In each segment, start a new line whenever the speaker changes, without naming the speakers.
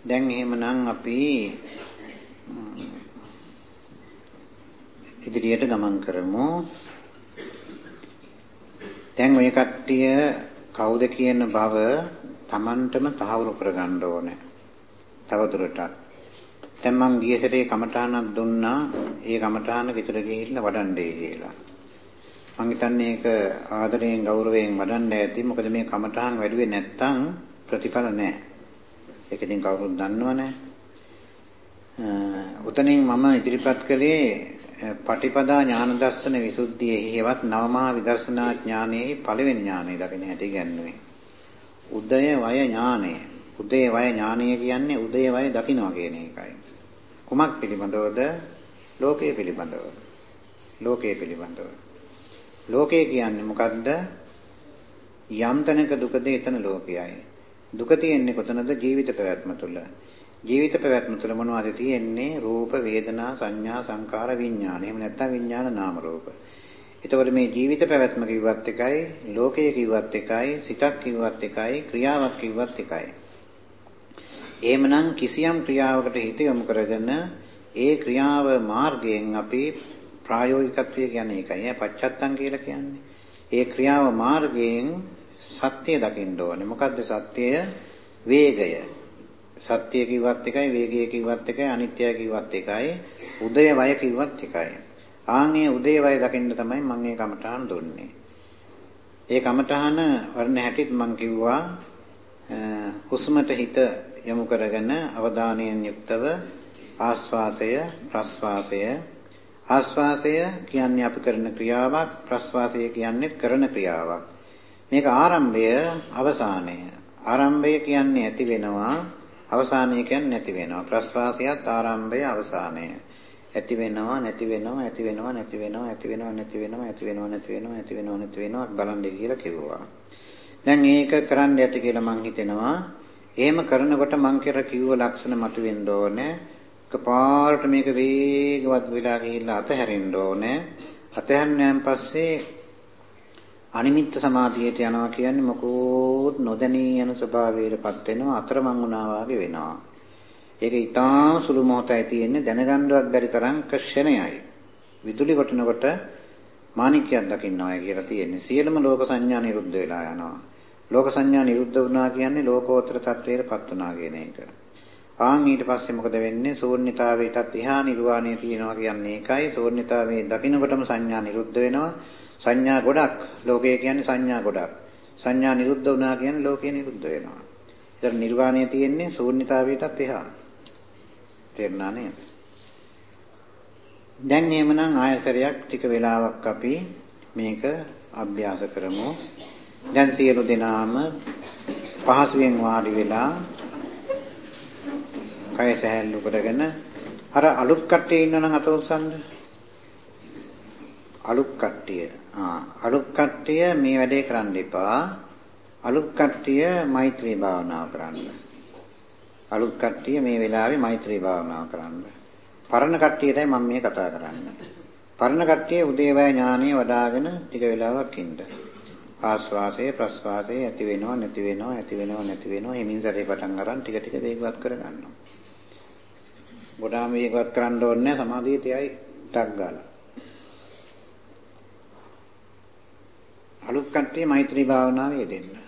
දැන් එහෙමනම් අපි ඉදිරියට ගමන් කරමු. දැන් ඔය කට්ටිය කවුද කියන බව Tamanටම තහවුරු කරගන්න ඕනේ. තවදුරටත්. දැන් මං ගිය සැරේ කමඨානක් දුන්නා. ඒ කමඨාන විතර ගිහිල්ලා වඩන්නේ කියලා. මං හිතන්නේ ඒක ආදරයෙන් ගෞරවයෙන් වඩන්න ඇති. මොකද මේ කමඨාන් වැඩිවේ නැත්තම් ප්‍රතිඵල නැහැ. ඒක ඉතින් කවුරුත් දන්නවනේ. උතනින් මම ඉදිරිපත් කළේ පටිපදා ඥාන දර්ශන විසුද්ධියේ හේවත් නවමහා විදර්ශනා ඥානයේ පළවෙනි ඥානය දකින්න හැටි ගන්නුවේ. උදය වය ඥානය. උදය වය ඥානය කියන්නේ උදය වය දකින්නවා කියන එකයි. කුමක් පිළිබඳවද? ලෝකයේ පිළිබඳව. ලෝකයේ පිළිබඳව. ලෝකය කියන්නේ මොකද්ද? යම් තැනක දුකද එතන ලෝකයයි. දුක තියෙන්නේ කොතනද? ජීවිත පැවැත්ම තුළ. ජීවිත පැවැත්ම තුළ මොනවද තියෙන්නේ? රූප, වේදනා, සංඥා, සංකාර, විඥාන. එහෙම නැත්නම් විඥාන නාම රූප. එතකොට මේ ජීවිත පැවැත්ම කිව්වත් එකයි, ලෝකය කිව්වත් එකයි, සිතක් කිව්වත් එකයි, ක්‍රියාවක් කිව්වත් එකයි. එහෙමනම් කිසියම් ක්‍රියාවකට හිත යොමු කරගෙන ඒ ක්‍රියාව මාර්ගයෙන් අපි ප්‍රායෝගිකත්වය කියන්නේ ඒකයි. ඈ පච්චත්තං කියලා කියන්නේ. ඒ ක්‍රියාව මාර්ගයෙන් සත්‍ය දකින්න ඕනේ. මොකද්ද සත්‍යය? වේගය. සත්‍ය කිව්වත් එකයි, වේගය කිව්වත් එකයි, අනිත්‍යය කිව්වත් එකයි, උදය වය කිව්වත් එකයි. ආන්ගේ උදේ වය දකින්න තමයි මම මේ කමඨාන දුන්නේ. ඒ කමඨාන වර්ණ හැටිත් මම කිව්වා හුස්මට හිත යොමු කරගෙන අවධානයෙන් යුක්තව ආස්වාසය ප්‍රස්වාසය ආස්වාසය කියන්නේ අපි කරන ක්‍රියාවක් ප්‍රස්වාසය කියන්නේ කරන ක්‍රියාවක් මේක ආරම්භය අවසානය. ආරම්භය කියන්නේ ඇති වෙනවා අවසානය කියන්නේ නැති වෙනවා. ප්‍රස්වාසයත් ආරම්භය අවසානය. ඇති වෙනවා නැති වෙනවා ඇති වෙනවා නැති වෙනවා ඇති වෙනවා නැති වෙනවා ඇති වෙනවා නැති වෙනවා ඇති වෙනවා නැති වෙනවා බලන්න කියලා කිව්වා. දැන් මේක කරන්න ඇති කියලා මං හිතෙනවා. එහෙම කරනකොට මං කර කිව්ව ලක්ෂණ මතුවෙන්න ඕනේ. එකපාරට මේක වේගවත් වෙලා ගිහිල්ලා අතහැරෙන්න ඕනේ. අතහැරෙනයන් පස්සේ අනිමිත්ත සමාධියට යනවා කියන්නේ මොකෝත් නොදැනී යන ස්වභාවයටපත් වෙනවා අතරමං වුණා වගේ වෙනවා. ඒක ඊටාම සුළු මොහොතයි තියෙන්නේ දැනගන්නවත් බැරි තරම් ක්ෂණයයි. විදුලි කොටනකොට මාණිකයක් දකින්නවා කියලා තියෙන්නේ. සියලුම ලෝක සංඥා නිරුද්ධ වෙලා යනවා. ලෝක සංඥා නිරුද්ධ වුණා කියන්නේ ලෝකෝත්තර තත්වයටපත් වුණා කියන එක. ආන් ඊට පස්සේ මොකද වෙන්නේ? ශූන්‍යතාවයටත් එහා නිර්වාණය තියෙනවා කියන්නේ ඒකයි. ශූන්‍යතාවයේ දකින්නකොටම සංඥා නිරුද්ධ වෙනවා. සංඥා ගොඩක්. ලෝකය කියන්නේ සංඥා ගොඩක්. සංඥා නිරුද්ධ වුණා කියන්නේ ලෝකය නිරුද්ධ වෙනවා. ඒතර නිර්වාණය තියෙන්නේ ශූන්‍යතාවයටත් එහා. තේරුණා නේද? දැන් එහෙමනම් ආයසරයක් ටික වෙලාවක් අපි මේක අභ්‍යාස කරමු. දැන් සියලු දෙනාම පහසුවෙන් වාඩි වෙලා කය සැහැල්ලු කරගෙන අර අලුත් කට්ටිය ඉන්නනම් අත උස්සන්න. අලුත් කට්ටිය. ආ අලුත් කට්ටිය මේ වැඩේ කරන්න එපා. අලුත් කට්ටිය මෛත්‍රී භාවනාව කරන්න. අලුත් කට්ටිය මේ වෙලාවේ මෛත්‍රී භාවනාව කරන්න. පරණ කට්ටියටයි මම මේ කතා කරන්නේ. පරණ කට්ටිය උදේවැය ඥානෙ වඩ아가න ටික වෙලාවක් ඉන්න. ආස්වාසය ප්‍රස්වාසය ඇති වෙනව නැති වෙනව ඇති වෙනව නැති වෙනව හිමින් සැරේ පටන් ගන්න ටික ටික වේගවත් කරගන්නවා. ගොඩාම වේගවත් කරන්න ඕනේ සමාධියට යයි ටක් ගාලා. අලුත් කට්ටිය මෛත්‍රී භාවනාවේ යෙදෙන්න.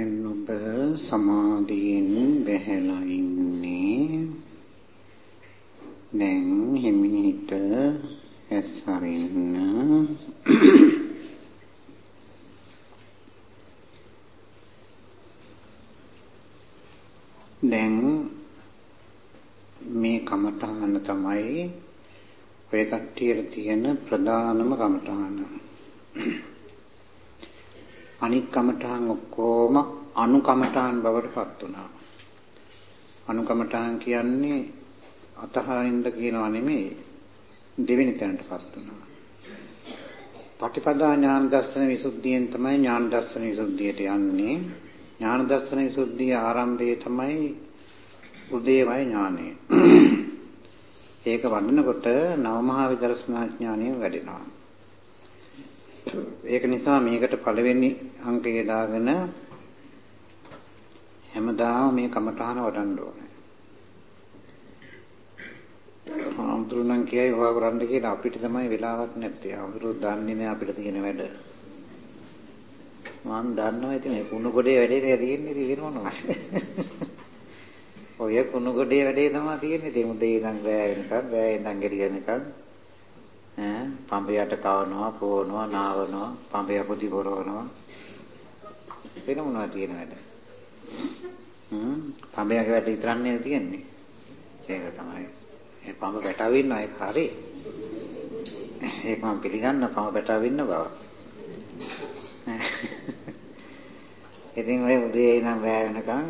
දැන් ඔබ සමාධියෙන් බැහැලා ඉන්නේ දැන් හිමිහිට ඇස් අරින්න දැන් මේ කමඨාන තමයි ඔය කට්ටියට තියෙන ප්‍රධානම කමඨාන. අනික් කමඨාන් ඔක්කොම අනුකමඨාන් බවට පත් වුණා. අනුකමඨාන් කියන්නේ අතහරින්න කියනවා නෙමෙයි දෙවෙනි තැනටපත් වුණා. පටිපදා ඥාන දර්ශන විසුද්ධියෙන් තමයි ඥාන දර්ශන විසුද්ධියට යන්නේ. ඥාන දර්ශන විසුද්ධිය ආරම්භයේ තමයි උදේවය ඥානය. ඒක වඩනකොට නවමහා විදර්ශනා ඥානය වැඩෙනවා. ඒක නිසා මේකට පළවෙනි අංකය දාගෙන හැමදාම මේ කමඨහන වඩන්න ඕනේ. ආම්තුරුණන් කියයි හොයා කරන්න කියලා අපිට තමයි වෙලාවක් නැත්තේ. ආම්තුරු දන්නේ නැහැ අපිට තියෙන වැඩ. මම දන්නවා ඉතින් මේ කුණු කොටේ වැඩේ තියෙන්නේ තියෙනවනේ. ඔය කුණු කොටේ වැඩේ තමයි තියෙන්නේ. දෙමුදේ ඉඳන් රෑ වෙනකන් රෑ ඉඳන් ගෙඩිය වෙනකන් ඈ පඹයට කවනවා, පොවනවා, නාවනවා, පඹය පොඩි පොරවනවා. වෙන මොනවද තියෙන වැඩ? හ්ම් පඹයගේ වැඩ විතරක් නේද තියෙන්නේ. ඒක තමයි. ඒ පඹ පැටව ඉන්නවා ඒක හරි. ඒක මම පිළිගන්න පඹ පැටව ඉන්න බව. ඉතින් ඔය උදේ ඉඳන් රෑ වෙනකන්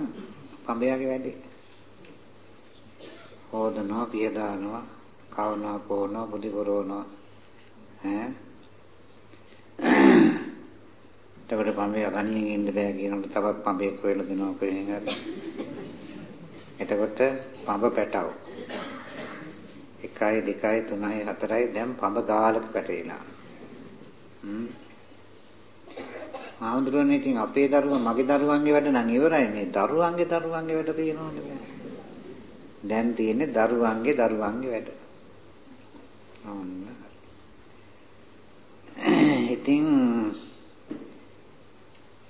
පඹයාගේ වැඩේ. හොදනවා, පිය දානවා, කවනවා, පොවනවා, බුදි පොරවනවා. ඈ. එතකොට පඹය ගණියෙන් ඉන්න බෑ කියනකොට තවත් පඹයක් හොයලා දෙනවා කොහෙන් හරි. එතකොට පඹ පැටව. 1යි 2යි 3යි 4යි දැන් පඹ ගාලක පැටලිලා. හ්ම්. ආන්දරෝනේ ඉතින් අපේ දරුවා මගේ දරුවන්ගේ වැඩ නම් ඉවරයි මේ දරුවන්ගේ දරුවන්ගේ වැඩ තියෙනවනේ. දැන් තියෙන්නේ දරුවන්ගේ දරුවන්ගේ වැඩ. ඔන්න. ඉතින්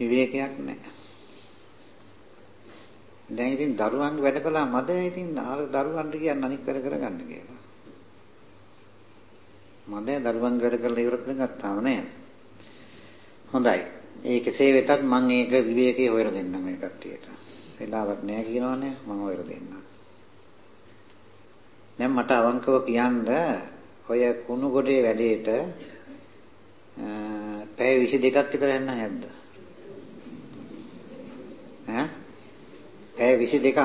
විවේකයක් නැහැ. දැන් ඉතින් දරුවන්ගේ වැඩ කළා මද ඉතින් දරුවන්ට කියන්න අනික් වැඩ කරගන්න කියලා. මද දරුවන්ගේ වැඩ කරලා ඉවර කරගත්තාම නෑ. හොඳයි. ඒ කෙසේ වෙතත් මම ඒක විවේකයේ හොයලා දෙන්නම් මේ කට්ටියට. වෙලාවක් නෑ කියනවනේ මම හොයලා දෙන්නම්. දැන් මට අවංකව කියන්න ඔය කුණු ගොඩේ වැඩේට පැය 22ක් විතර යන්න නැද්ද? ඈ? පැය 22ක්.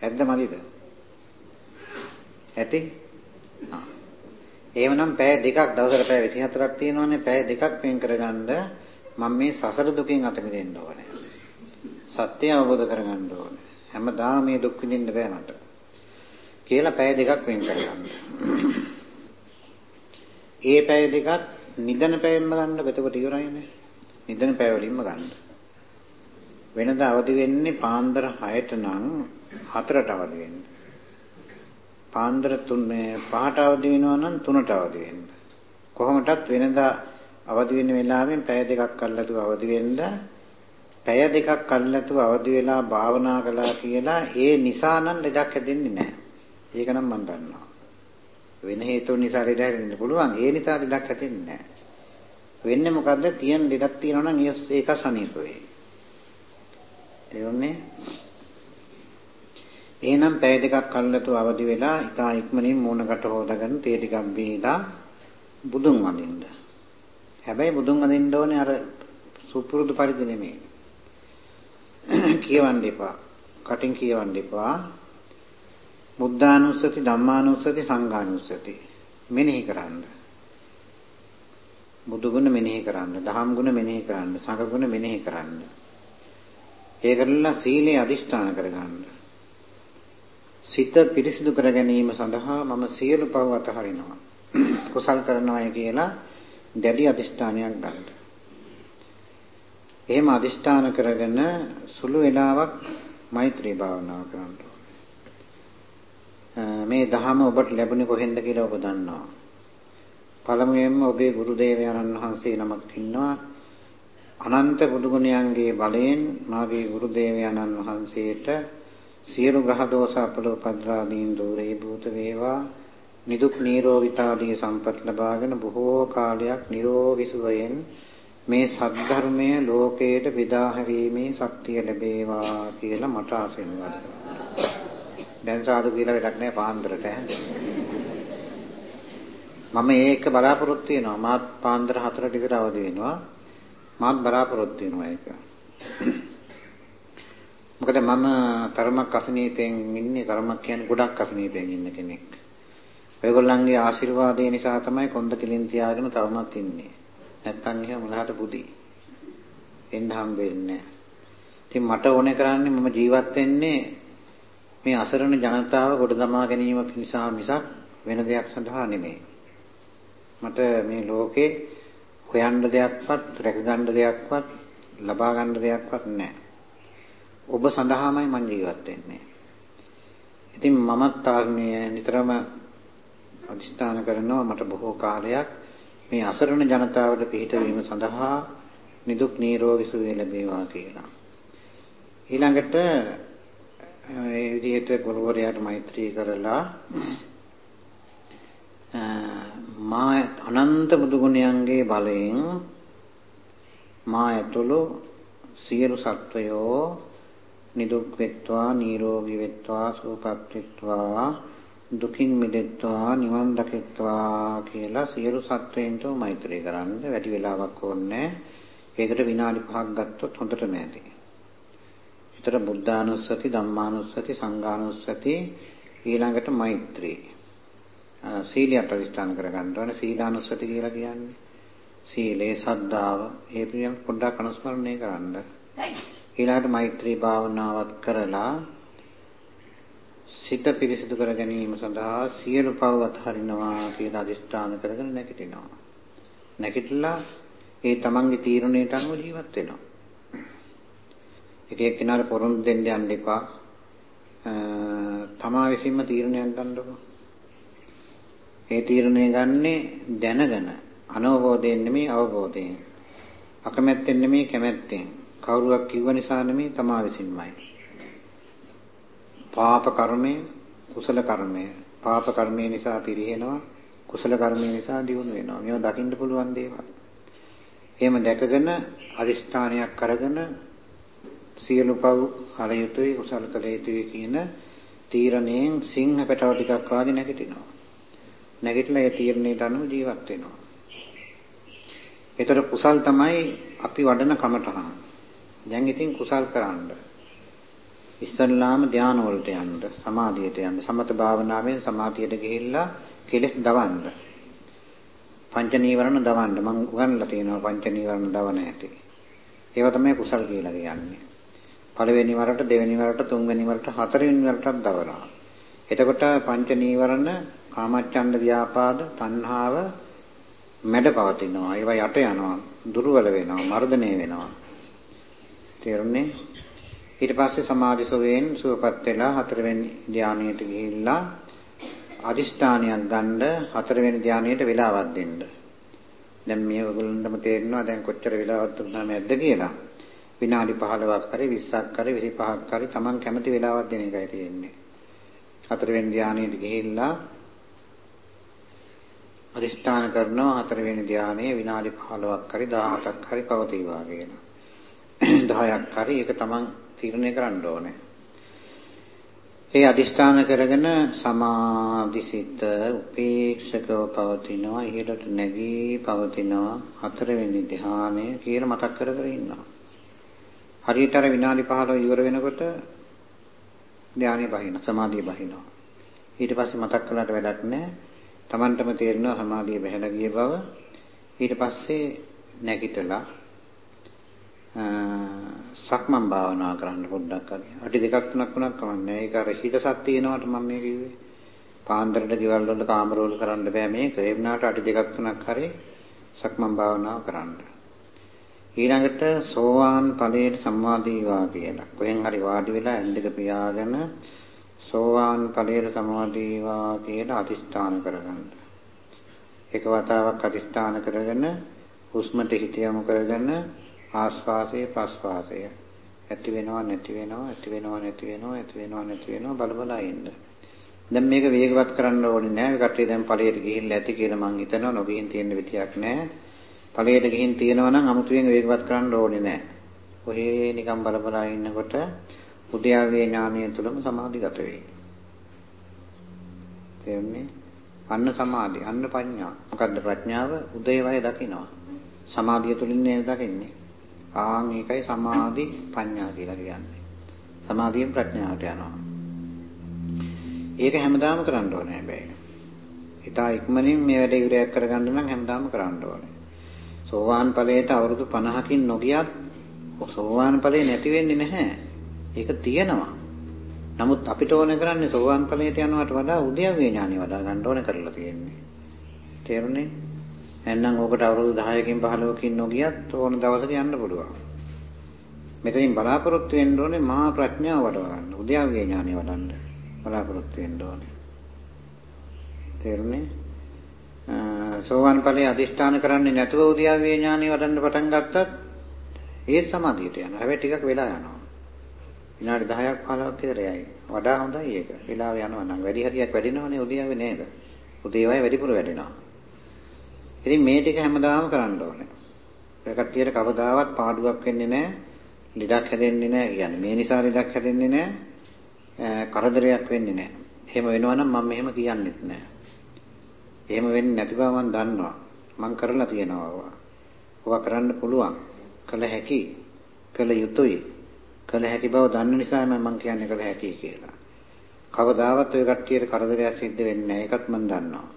ඇද්ද මදිද? ඇති? ආ. එහෙමනම් පැය දෙකක් දවසකට පැය 24ක් තියෙනවනේ පැය දෙකක් වෙන් කරගන්න මම මේ සසර දුකින් අත මිදෙන්න ඕනේ. සත්‍ය අවබෝධ කරගන්න ඕනේ. හැමදාම මේ දුක් විඳින්න බෑ මට. කියලා පැය දෙකක් වෙන් කරගන්න. ඒ පැය දෙකත් නිදන පැයෙන්ම ගන්න එතකොට ඉවරයිනේ. නිදන පැය වලින්ම ගන්න. වෙනදා අවදි වෙන්නේ පාන්දර 6ට නම් 4ට අවදි වෙන්න. පාන්දර 3 5ට අවදි වෙනවා නම් 3ට අවදි වෙන්න. කොහොමදත් වෙනදා අවදි වෙන වෙලාවෙන් පැය දෙකක් අල්ලතු අවදි වෙන්න පැය දෙකක් අල්ලතු අවදි වෙලා භාවනා කළා කියලා ඒ නිසා නම් ලෙඩක් හැදෙන්නේ නැහැ. ඒක නම් මම දන්නවා. වෙන හේතුන් නිසා ලෙඩ හැදෙන්න පුළුවන්. ඒ නිසා ලෙඩක් හැදෙන්නේ නැහැ. වෙන්නේ මොකද්ද? තියෙන ලෙඩක් තියෙනවා නම් ඒක සනීප වෙයි. තේරුණේ? එහෙනම් පැය දෙකක් අල්ලතු අවදි වෙලා ඉතා ඉක්මනින් මූණකට හොදාගෙන තේ ටිකක් බීලා බුදුන් වඳින්න. හැබැයි බුදුන් වඳින්න ඕනේ අර සුපුරුදු පරිදි නෙමෙයි. කියවන්න එපා. කටින් කියවන්න එපා. බුද්ධානුස්සති ධම්මානුස්සති සංඝානුස්සති මෙනෙහි කරන්න. බුදු ගුණ මෙනෙහි කරන්න, දහම් ගුණ මෙනෙහි කරන්න, සංඝ ගුණ මෙනෙහි කරන්න. ඒ කරලා සීලේ අදිෂ්ඨාන කරගන්න. සිත පිරිසිදු කර ගැනීම සඳහා මම සියලු පව අතහරිනවා. කුසල් කරනවායි කියලා දැඩි අදිෂ්ඨානයක් ගන්න. එහෙම අදිෂ්ඨාන කරගෙන සුළු වේලාවක් මෛත්‍රී භාවනාව කරන්න මේ ධහම ඔබට ලැබුණේ කොහෙන්ද කියලා ඔබ දන්නවා. පළමුවෙන්ම ඔබේ ගුරු දේවයන්න් වහන්සේ නමක් ඉන්නවා අනන්ත බුදුගුණයන්ගේ බලයෙන් මාගේ ගුරු දේවයන්න් වහන්සේට සියලු ග්‍රහ දෝෂ අපලෝපද්‍රාදීන් දුරේ භූත වේවා. නිදුක් නිරෝගීතාදී සම්පත් ලබාගෙන බොහෝ කාලයක් නිරෝගී සුවයෙන් මේ සද්ධර්මය ලෝකයට බෙදා හැරීමේ ශක්තිය ලැබේවා කියලා මට ආශිර්වාද. දැන් සාදු කියලා වැඩක් නැහැ පාන්දරට මම ඒක බලාපොරොත්තු වෙනවා. මාත් පාන්දර 4ට විතර අවදි වෙනවා. මාත් බලාපොරොත්තු වෙනවා ඒක. මොකද මම තරමක් අසනීපෙන් ඉන්නේ තරමක් කියන්නේ ගොඩක් අසනීපෙන් ඉන්න කෙනෙක්. ඔයගොල්ලන්ගේ ආශිර්වාදය නිසා තමයි කොන්ද කිලින් තියාගෙන තවමත් ඉන්නේ. නැත්තම් එහෙම මොනහට පුදි එන්න හම් වෙන්නේ ඉතින් මට ඕනේ කරන්නේ මම ජීවත් වෙන්නේ මේ අසරණ ජනතාව ගොඩ දමා ගැනීම නිසා මිසක් වෙන දෙයක් සඳහා නෙමෙයි. මට මේ ලෝකේ හොයන්න දෙයක්වත්, රැකගන්න දෙයක්වත්, ලබා ගන්න දෙයක්වත් නැහැ. ඔබ සඳහාමයි මම ජීවත් වෙන්නේ. ඉතින් මමත් ආත්මීය නිතරම අදිස්ථාන කරනවා මට බොහෝ කාලයක් මේ අසරණ ජනතාවට පිහිට වීම සඳහා නිදුක් නිරෝගී සුවය ලැබේවා කියලා. ඊළඟට ඒ විදිහට ගුරුවරයාට මෛත්‍රී කරලා මා අනන්ත බුදු ගුණයන්ගේ බලයෙන් මා ඇතුළු සියලු සත්වයෝ නිදුක් වෙත්වා නිරෝගී වෙත්වා සුවපත් වෙත්වා දුකින් මිදෙත්වා නිවන් දකිත්වා කියලා සියලු සත්වයන්ට මෛත්‍රී කරන්න වැඩි වෙලාවක් ඕනේ. ඒකට විනාඩි 5ක් ගත්තොත් හොඳටම ඇති. විතර බුද්ධානුස්සති ධම්මානුස්සති සංඝානුස්සති ඊළඟට මෛත්‍රී සීලයට අධිෂ්ඨාන කරගන්න ඕනේ සීලානුස්සති කියලා කියන්නේ. සීලේ සද්ධාව. ඒ පිළියම් පොඩ්ඩක් අනුස්මරණය කරන්න. ඊළඟට මෛත්‍රී භාවනාවත් කරලා සිත පිරිසිදු කර ගැනීම සඳහා සියලු පව් අත්හරිනවා කියලා අධිෂ්ඨාන කරගෙන නැගිටිනවා. නැගිටලා ඒ තමන්ගේ තීරණයට අනුව ජීවත් වෙනවා. එක එක්කෙනාට පොරොන්දු දෙන්න යන්න එපා. තමා විසින්ම තීරණයක් ගන්නකො. ඒ තීරණය ගන්නේ දැනගෙන අනවබෝධයෙන් නෙමෙයි අවබෝධයෙන්. අකමැත්තෙන් නෙමෙයි කැමැත්තෙන්. කවුරුවක් කිව්ව නිසා නෙමෙයි තමා විසින්මයි. පාප කර්මය, කුසල කර්මය. පාප කර්මය නිසා පිරිහෙනවා, කුසල කර්මය නිසා දියුණු වෙනවා. මේවා දකින්න පුළුවන් දේවල්. එහෙම දැකගෙන අදිෂ්ඨානයක් අරගෙන සියලු පව් හල යුතුයි කුසල කළ යුතුයි කියන තීරණයෙන් සිංහ පැටව ටිකක් වාගේ නැගිටිනවා. නැගිටලා ඒ තීරණයට අනුව ජීවත් වෙනවා. ඒතර කුසල් තමයි අපි වඩන කමටහන්. දැන් ඉතින් කුසල් කරන්න. ඉස්සල්ලාම ධාන වලට යන්න, සමාධියට යන්න, සමත භාවනාවෙන් සමාධියට ගිහිල්ලා කෙලස් දවන්න. පංච නීවරණ දවන්න. මම උගන්ලා තියෙනවා පංච නීවරණ දවන හැටි. ඒවා තමයි කුසල් කියලා කියන්නේ. පළවෙනි වරට දෙවෙනි වරට තුන්වෙනි වරට හතරවෙනි වරටත් දවනවා. එතකොට පංච නීවරණ කාමච්ඡන්ද ව්‍යාපාද තණ්හාව මැඩ පවතිනවා. ඒවා යට යනවා. දුර්වල වෙනවා. මර්ධනය වෙනවා. තේරුණේ? ඊට පස්සේ සමාධි සෝයෙන් සුවපත් වෙලා හතරවෙනි ධානයට ගිහිල්ලා අදිෂ්ඨානයක් ගන්න හතරවෙනි ධානයට වෙලාවක් දෙන්න. දැන් මේ ඔයගොල්ලන්ටම තේරෙනවා දැන් කොච්චර වෙලාවක් දුන්නාම ඇද්ද කියලා. විනාඩි 15ක් හරි 20ක් හරි 25ක් හරි Taman කැමති වෙලාවක් දෙන එකයි තියෙන්නේ. හතරවෙනි ධානයට ගිහිල්ලා අදිෂ්ඨාන කරනවා හතරවෙනි ධානයේ විනාඩි 15ක් හරි 17ක් හරි පවතිවා කියන. 10ක් හරි ඒක Taman තීරණය කරන්න ඕනේ. ඒ අදිෂ්ඨාන කරගෙන සමාධිසිත උපේක්ෂකව පවතිනවා ඉහළට නැගී පවතිනවා හතරවෙනි ධානය කියලා මතක් කර කර ඉන්නවා. හරියට අර විනාඩි 15 ඉවර වෙනකොට ධානය බහින සමාධිය බහිනවා. ඊට පස්සේ මතක් කළාට වැඩක් නැහැ. Tamanටම තේරෙනවා සමාධිය බහැලා ගිය බව. ඊට පස්සේ නැගිටලා සක්මන් භාවනා කරන්න පොඩ්ඩක් හරි. අඩි දෙකක් තුනක් වුණක් කමන්නේ. ඒක අර හිතසක් තියෙනවට මම මේ කිව්වේ. පාන්දරට ගෙවල් වල කාමරවල කරන්න බෑ මේක. ඒ වුණාට අඩි දෙකක් තුනක් හරි සක්මන් භාවනාව කරන්න. ඊළඟට සෝවාන් ඵලයට සම්මාදීවා කියලා. කොහෙන් හරි වාඩි වෙලා ඇඳක පියාගෙන සෝවාන් ඵලයට සම්මාදීවා කියලා අදිස්ථාන කරගන්න. එක වතාවක් අදිස්ථාන කරගෙන හුස්මට හිත යොමු කරගෙන ආස්වාසය ප්‍රස්වාසය ඇති වෙනවා නැති වෙනවා ඇති වෙනවා නැති වෙනවා ඇති වෙනවා නැති වෙනවා බල බල ඉන්න. දැන් මේක වේගවත් කරන්න ඕනේ නෑ. කට්ටිය දැන් ඵලයට ගිහිල්ලා ඇති කියලා මං හිතනවා නොගිහින් තියෙන විදියක් නෑ. ඵලයට ගිහින් තියෙනවා නම් අමුතුවෙන් වේගවත් කරන්න ඕනේ නෑ. ඔහේ නිකන් බල බල ඉන්නකොට උද්‍යාවේ ඥානය තුළම සමාධිගත වෙයි. තේරුණේ? අන්න සමාධි, අන්න ප්‍රඥා. මොකද්ද ප්‍රඥාව? උදේවය දකිනවා. සමාධිය තුලින් නේද දකින්නේ. ආන් ඒකයි සමාධි ප්‍රඥා කියලා කියන්නේ. සමාධියෙන් ප්‍රඥාවට යනවා. ඒක හැමදාම කරන්න ඕනේ හැබැයි. හිතා ඉක්මනින් මේ වැඩ ඉවරයක් කරගන්න නම් හැමදාම කරන්න ඕනේ. සෝවාන් ඵලයට අවුරුදු 50කින් නොගියත් සෝවාන් ඵලේ නැති වෙන්නේ නැහැ. ඒක තියෙනවා. නමුත් අපිට ඕන කරන්නේ සෝවාන් ඵලයට යනවට වඩා උද්‍යව්‍ය ඥානෙ වඩා ගන්න ඕන කරලා තියෙන්නේ. තේරුණේ? එහෙනම් ඕකට අවුරුදු 10කින් 15කින් නොගියත් ඕන දවසක යන්න පුළුවන්. මෙතනින් බලාපොරොත්තු වෙන්න ඕනේ මහා ප්‍රඥාව වඩව ගන්න. උද්‍යව්‍ය ඥානෙ වඩන්න බලාපොරොත්තු වෙන්න ඕනේ. තේරුණේ? සෝවාන් ඵලයේ අදිෂ්ඨාන කරන්නේ නැතුව උද්‍යව්‍ය ඥානෙ වඩන්න පටන් ගත්තත් ඒත් සමාධියට යනවා. හැබැයි ටිකක් වෙලා යනවා. විනාඩි 10ක් 15ක් විතර යයි. වඩා හොඳයි ඒක. වෙලාව යනවා නම් වැඩි හරියක් වැඩිනවනේ උදේවයි නේද? උදේවයි වැඩිපුර වැඩිනවා. ඉතින් මේ ටික හැමදාම කරන්න ඕනේ. ඒ කට්ටියට කවදාවත් පාඩුවක් වෙන්නේ නැහැ. ලෙඩක් හැදෙන්නේ නැහැ කියන්නේ. මේ නිසා ලෙඩක් හැදෙන්නේ නැහැ. කරදරයක් වෙන්නේ නැහැ. එහෙම වෙනවා නම් මම මෙහෙම කියන්නෙත් නැහැ. එහෙම වෙන්නේ නැති බව මම දන්නවා. මම කරලා තියෙනවා ඔවා. ඔවා කරන්න පුළුවන්. කළ හැකි. කළ යුතුයි. කළ හැකි බව දන්න නිසා මම කියන්නේ කළ හැකි කියලා. කවදාවත් ඔය කට්ටියට කරදරයක් සිද්ධ වෙන්නේ නැහැ. ඒකත් මම දන්නවා.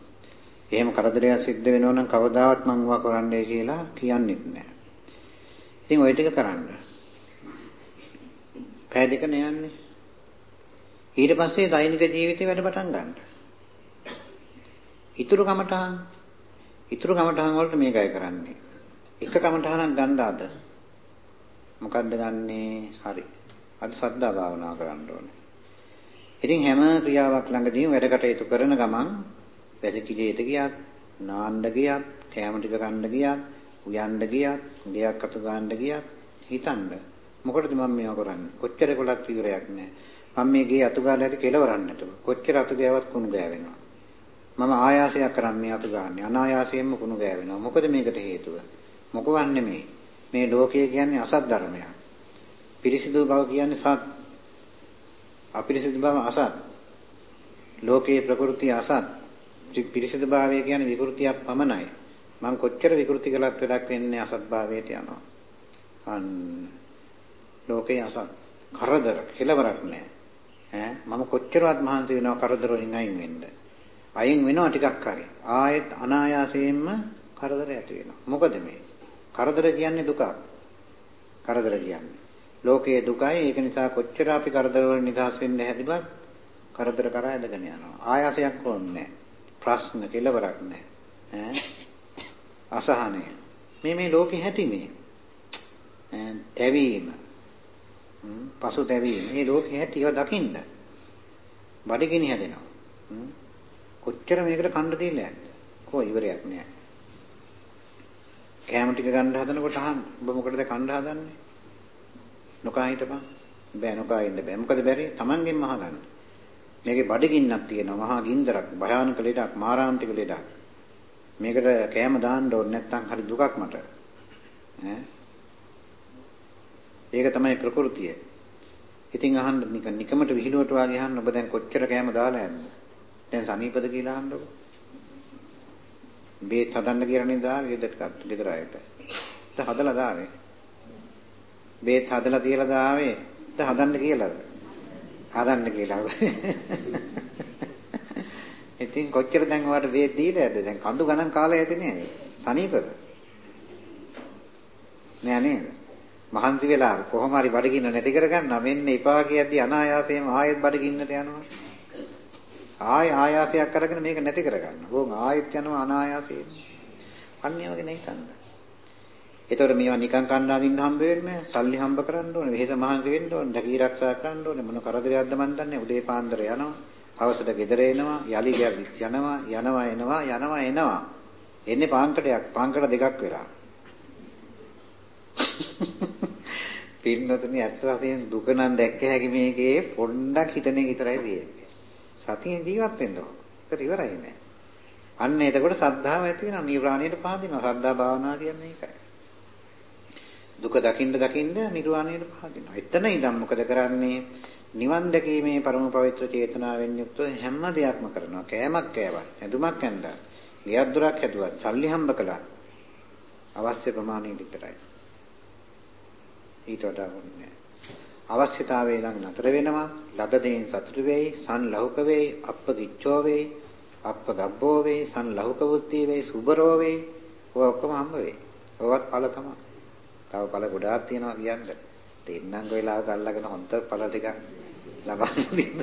එහෙම කරදරයක් සිද්ධ වෙනවා නම් කවදාවත් මම වා කරන්නේ කියලා කියන්නෙත් නැහැ. ඉතින් ওই ටික කරන්න. පැය දෙක නෑන්නේ. ඊට පස්සේ දෛනික ජීවිතේ වැඩ පටන් ගන්න. ඉතුරු කමටහන් ඉතුරු කමටහන් වලට මේකයි කරන්නේ. එක කමටහනක් ගන්න අද මොකද්ද ගන්නේ? හරි. අද සද්දා භාවනා කරන්න ඕනේ. ඉතින් හැම ක්‍රියාවක් ළඟදීම වැඩ කටයුතු කරන ගමන් වැසිකිළියට ගියත්, නාන්න ගියත්, කෑම ටික ගන්න ගියත්, උයන්න ගියත්, දෙයක් අතු ගන්න ගියත් හිතන්න. මොකටද මම මේවා කරන්නේ? කොච්චර කොලක් ඉවරයක් නැහැ. මම මේ ගේ අතු ගාලා ඇති කෙලවරන්න නැතුව. කොච්චර අතු ගෑවත් කුණු ගෑවෙනවා. මම ආයාසයක් කරන්නේ අතු ගන්න. අනායාසයෙන්ම කුණු ගෑවෙනවා. මොකද මේකට හේතුව? මොකවන්නේ මේ? මේ ලෝකය කියන්නේ අසත් ධර්මයක්. පිරිසිදු බව කියන්නේ සත්. අපිරිසිදු බව අසත්. ලෝකයේ ප්‍රകൃතිය අසත්. පිරිසිදු භාවය කියන්නේ විකෘතියක් පමණයි. මං කොච්චර විකෘති කළත් වැඩක් වෙන්නේ අසත් භාවයට යනවා. අන්න ලෝකේ අසත්. කරදර කෙලවරක් නැහැ. ඈ මම කොච්චරවත් මහන්සි වෙනවා කරදර වලින් අයින් වෙන්න. අයින් වෙනවා ටිකක් හරි. ආයෙත් අනායාසයෙන්ම කරදර ඇති වෙනවා. මොකද මේ? කරදර කියන්නේ දුකක්. කරදර කියන්නේ. ලෝකයේ දුකයි ඒක නිසා කොච්චර අපි කරදර වලින් නිදහස් වෙන්න හැදිවත් කරදර කරා ඇදගෙන යනවා. ආයාසයක් ඕනේ ප්‍රශ්න කෙලවරක් නැහැ. ඈ අසහනය. මේ මේ ලෝකෙ හැටි මේ. තැවීම. පසු තැවීම. මේ ලෝකෙ හැටි ඒවා දකින්න. බඩගිනි හැදෙනවා. කොච්චර මේකට කණ්ඩ දීලා යන්නේ. කො ඉවරයක් නෑ. කෑම ටික ගන්න හදනකොට අහන්න ඔබ මොකටද කන්න හදන්නේ? නොකා හිටපන්. බෑ නොකා ඉන්න බෑ. මොකද බැරි? Tamanගෙන්ම අහගන්න. මේකේ බඩගින්නක් තියෙනවා. මහා ගින්දරක්, භයානක ලෙඩක්, මාරාන්තික ලෙඩක්. මේකට කෑම දාන්න ඕනේ නැත්නම් හරි දුකක් මට. ඈ ඒක තමයි ප්‍රകൃතිය. ඉතින් අහන්න නිකන් නිකමට විහිළුවට වාගේ අහන්න ඔබ දැන් කොච්චර කෑම දාලා යන්නද? දැන් සනීපද කියලා අහන්නකො. බේත් හදන්න කියලා නේද ආවේ ගෙදරට ගෙදර අයට. දැන් හදලා දාවේ. බේත් හදලා තියලා දාවේ. දැන් හදන්න කියලාද? හදන්න කියලා. ඉතින් කොච්චර දැන් ඔයාලට බේත් දීලාද? දැන් කඳු ගණන් කාලය ඇති නේද? සනීපද? නෑ නේද? මහන්සි වෙලා කොහොම හරි බඩගින්න නැති කරගන්න මෙන්න එපා කියද්දි අනායාසයෙන්ම ආයෙත් බඩගින්නට යනවා. ආය ආයාසයක් අරගෙන මේක නැති කරගන්න. ඕන් ආයෙත් යනවා අනායාසයෙන්. අන්න ඒ වගේ නෙකන්න. ඒතකොට මේවා නිකන් කණ්ඩායමින් හම්බ වෙන්නේ සල්ලි හම්බ කරන්න ඕනේ, වෙහෙස මහන්සි වෙන්න ඕනේ, ඩකී ආරක්ෂා කරන්න ඕනේ, මොන කරදරයක්ද මන් දන්නේ. උදේ පාන්දර යනවා, හවසට ගෙදර එනවා, යලි යනවා, යනවා එනවා, යනවා එනවා. එන්නේ පාන්කඩයක්, පාන්කඩ දෙකක් වෙලා. පින්නතුනි ඇත්ත වශයෙන් දුක නම් දැක්ක හැකි මේකේ පොඩ්ඩක් හිතන එක විතරයි තියෙන්නේ. සතියෙන් ජීවත් වෙන්න ඕන. ඒක ඉවරයි නෑ. අන්න එතකොට සද්ධාව ඇති වෙනවා. නිර්වාණයට පහදිනවා. සද්ධා භාවනා කියන්නේ ඒකයි. දුක දකින්න දකින්න නිර්වාණයට පහදිනවා. එතන ඉඳන් මොකද කරන්නේ? නිවන් දැකීමේ පරම පවිත්‍ර චේතනාවෙන් යුක්තව හැම දෙයක්ම කරනවා. කෑමක් කෑවා, ඇඳුමක් ඇඳලා, ලියක් දොරක් හැදුවා, සල්ලි හම්බ කළා. අවශ්‍ය ප්‍රමාණය විතරයි. ඊට වඩා වුණේ අවශ්‍යතාවය ළඟ නතර වෙනවා. ලද දෙයින් සතුටු වෙයි සංලහුක වෙයි අප්පගිච්ඡෝ වෙයි අප්පගබ්බෝ වෙයි සංලහුක වුත්ති වෙයි සුබරෝ වෙයි. ඔය ඔක්කොම හම්බ වෙයි. ඔවත් ඵල තමයි. තව ඵල ගොඩාක් තියෙනවා කියන්න. දෙන්නම් වෙලාවක අල්ලගෙන හොන්ත ඵල ටිකක් ලබන්න. දෙන්න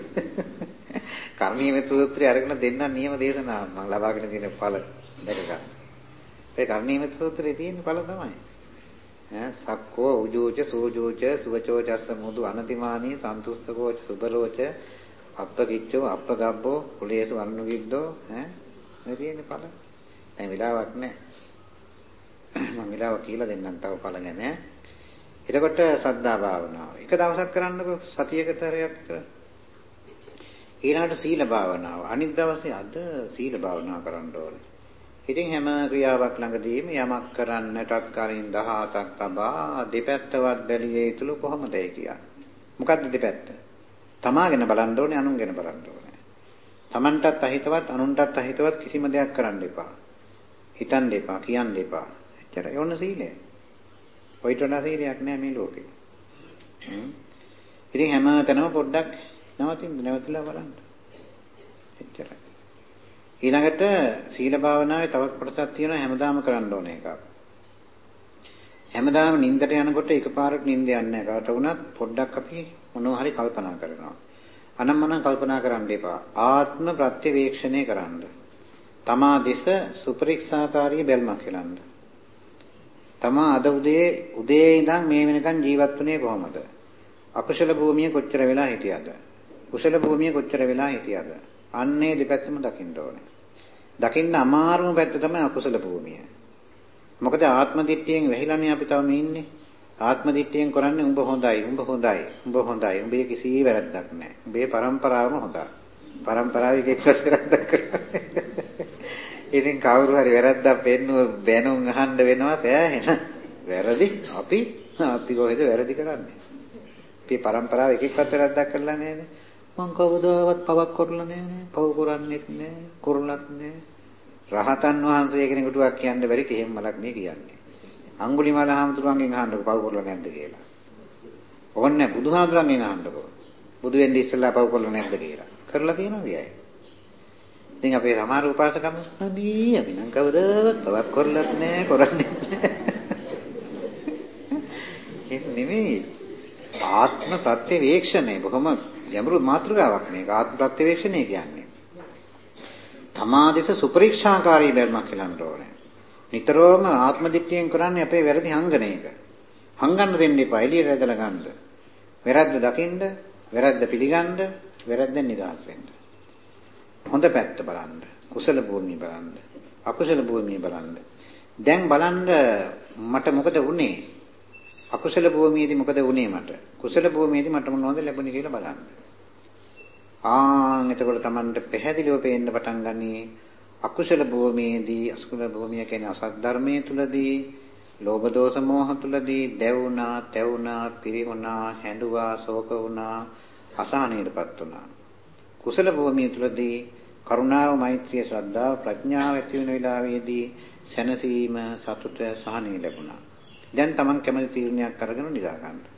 කර්මීය සූත්‍රය අරගෙන දෙන්න නියම දේශනාවක් මම ලබාගෙන තියෙන ඵල දැක ගන්න ඒ කර්මීය සූත්‍රයේ තියෙන ඵල තමයි. සක්කෝ උජෝච සෝජෝච සුවචෝචස්ස මුදු අනතිමානී සන්තුස්සකෝච සුබරෝච අප්පකිච්චෝ අප්පගබ්බෝ කුලේසු වර්ණුවිද්දෝ ඈ මේ තියෙන්නේ ඵල. දැන් විලාවක් නැහැ. මම විලාව කියලා දෙන්නම් තව ඵල ගැන. එතකොට සද්දා භාවනාව. එක දවසක් කරන්නකො සතියකට හරියක් ඊළඟට සීල භාවනාව. අනිත් දවසේ අද සීල භාවනාව කරන්න ඕනේ. ඉතින් හැම ක්‍රියාවක් ළඟදීම යමක් කරන්නටත් කලින් 17ක් තබා දෙපැත්තවත් බැලියේ යුතුළු කොහොමද ඒ කියන්නේ? මොකද්ද දෙපැත්ත? තමාගෙන බලන්න ඕනේ අනුන්ගෙන බලන්න ඕනේ. Tamanටත් අහිතවත් අනුන්ටත් අහිතවත් කිසිම දෙයක් කරන්න එපා. හිතන්න එපා, කියන්න එපා. එච්චරයි. ඕන සීලය. ඔයිට වඩා සීලයක් නෑ මේ ලෝකේ. ඉතින් හැම තැනම පොඩ්ඩක් නවතින්න නැවතිලා බලන්න. එච්චරයි. ඊළඟට සීල භාවනාවේ තවත් කොටසක් තියෙනවා හැමදාම කරන්න ඕන එකක්. හැමදාම නිින්දට යනකොට එකපාරට නිින්ද යන්නේ නැහැ. කාට වුණත් පොඩ්ඩක් අපි මොනවා හරි කල්පනා කරනවා. අනම්මනම් කල්පනා කරන්න එපා. ආත්ම ප්‍රත්‍යවේක්ෂණය කරන්න. තමා දෙස සුපරික්ෂාකාරී බැල්මක් හෙලන්න. තමා අද උදේ උදේ ඉඳන් මේ වෙනකන් ජීවත් වුණේ කොහොමද? අකුශල භූමිය කොච්චර වෙලා හිටියද? කුශල භූමිය කොච්චර වෙලා හිටියද? අන්නේ දෙපැත්තම දකින්න ඕනේ. දකින්න අමාරුම පැත්ත තමයි අකුසල භූමිය. මොකද ආත්ම දිට්ඨියෙන් වැහිලානේ අපි තවම ඉන්නේ. ආත්ම දිට්ඨියෙන් කරන්නේ උඹ හොඳයි, උඹ හොඳයි, උඹ හොඳයි. උඹේ කිසි වැරද්දක් නැහැ. උඹේ પરම්පරාවම හොඳයි. પરම්පරාවේ කිසිවක් වැරද්දක් කරන්නේ. ඉතින් කවුරු හරි වැරද්දක් පෙන්නුව බැනුම් අහන්න වෙනවා සෑහෙන. වැරදි අපි අපි කොහෙද වැරදි කරන්නේ? අපි પરම්පරාව එක එක්කත් වැරද්දක් කරලා නැහැ මං කවදාවත් පවක් කරලා නැහැ. පව කරන්නේත් නැහැ. කරලත් නැහැ. රහතන් වහන්සේ කෙනෙකුට කියන්න බැරි කෙහෙම් මලක් මේ කියන්නේ. අඟුලිමාල හාමුදුරුවන්ගෙන් අහන්නකො පව කරලා නැද්ද කියලා. ඕන්නේ බුදුහාමුදුරන්ගෙන් අහන්නකො. බුදු වෙන්නේ ඉස්සෙල්ලා පව කරලා නැද්ද කියලා. කරලා තියෙනවා වියයි. ඉතින් අපේ සමහර උපාසකම අනේ අපි නම් කවදාවත් පවක් කරලත් නැහැ කරන්නේ නැහැ. ඒක නෙමෙයි. ආත්ම ප්‍රත්‍යවේක්ෂණය බොහොම ගැඹුරු මාතෘකාවක් මේක ආත්ම ප්‍රත්‍යවේක්ෂණය කියන්නේ. තමාදෙස සුපරීක්ෂාකාරී බැල්මක් කියලාන්න ඕනේ. නිතරම ආත්ම දිට්ඨියෙන් කරන්නේ අපේ වැරදි හංගන එක. හංගන්න දෙන්න එපා එළියට ඇදලා ගන්න. වැරද්ද දකින්න, වැරද්ද පිළිගන්න, වැරද්දෙන් නිදහස් වෙන්න. හොඳ පැත්ත බලන්න. කුසල භූමිය බලන්න. අකුසල භූමිය බලන්න. දැන් බලන්න මට මොකද වුනේ? අකුසල භූමියේදී මොකද වුනේ මට? කුසල භූමියේදී මට මොනවද ලැබුණේ කියලා බලන්න. ආන් එතකොට Tamanට පැහැදිලිව පේන්න පටන් ගන්නේ අකුසල භූමියේදී අකුසල භූමිය කියන්නේ අසත් ධර්මයේ තුලදී ලෝභ දෝෂ මෝහ තුලදී දැවුනා, තැවුනා, පිරිමුණා, හැඬුවා, ශෝක වුණා, අසහනයටපත් වුණා. කුසල භූමිය තුලදී කරුණාව, මෛත්‍රිය, ශ්‍රද්ධාව, ප්‍රඥාව ඇති වෙන වෙලාවේදී සැනසීම, සතුට, සහනය ලැබුණා. දැන් Taman කැමති තීරණයක් අරගෙන නිදා ගන්න.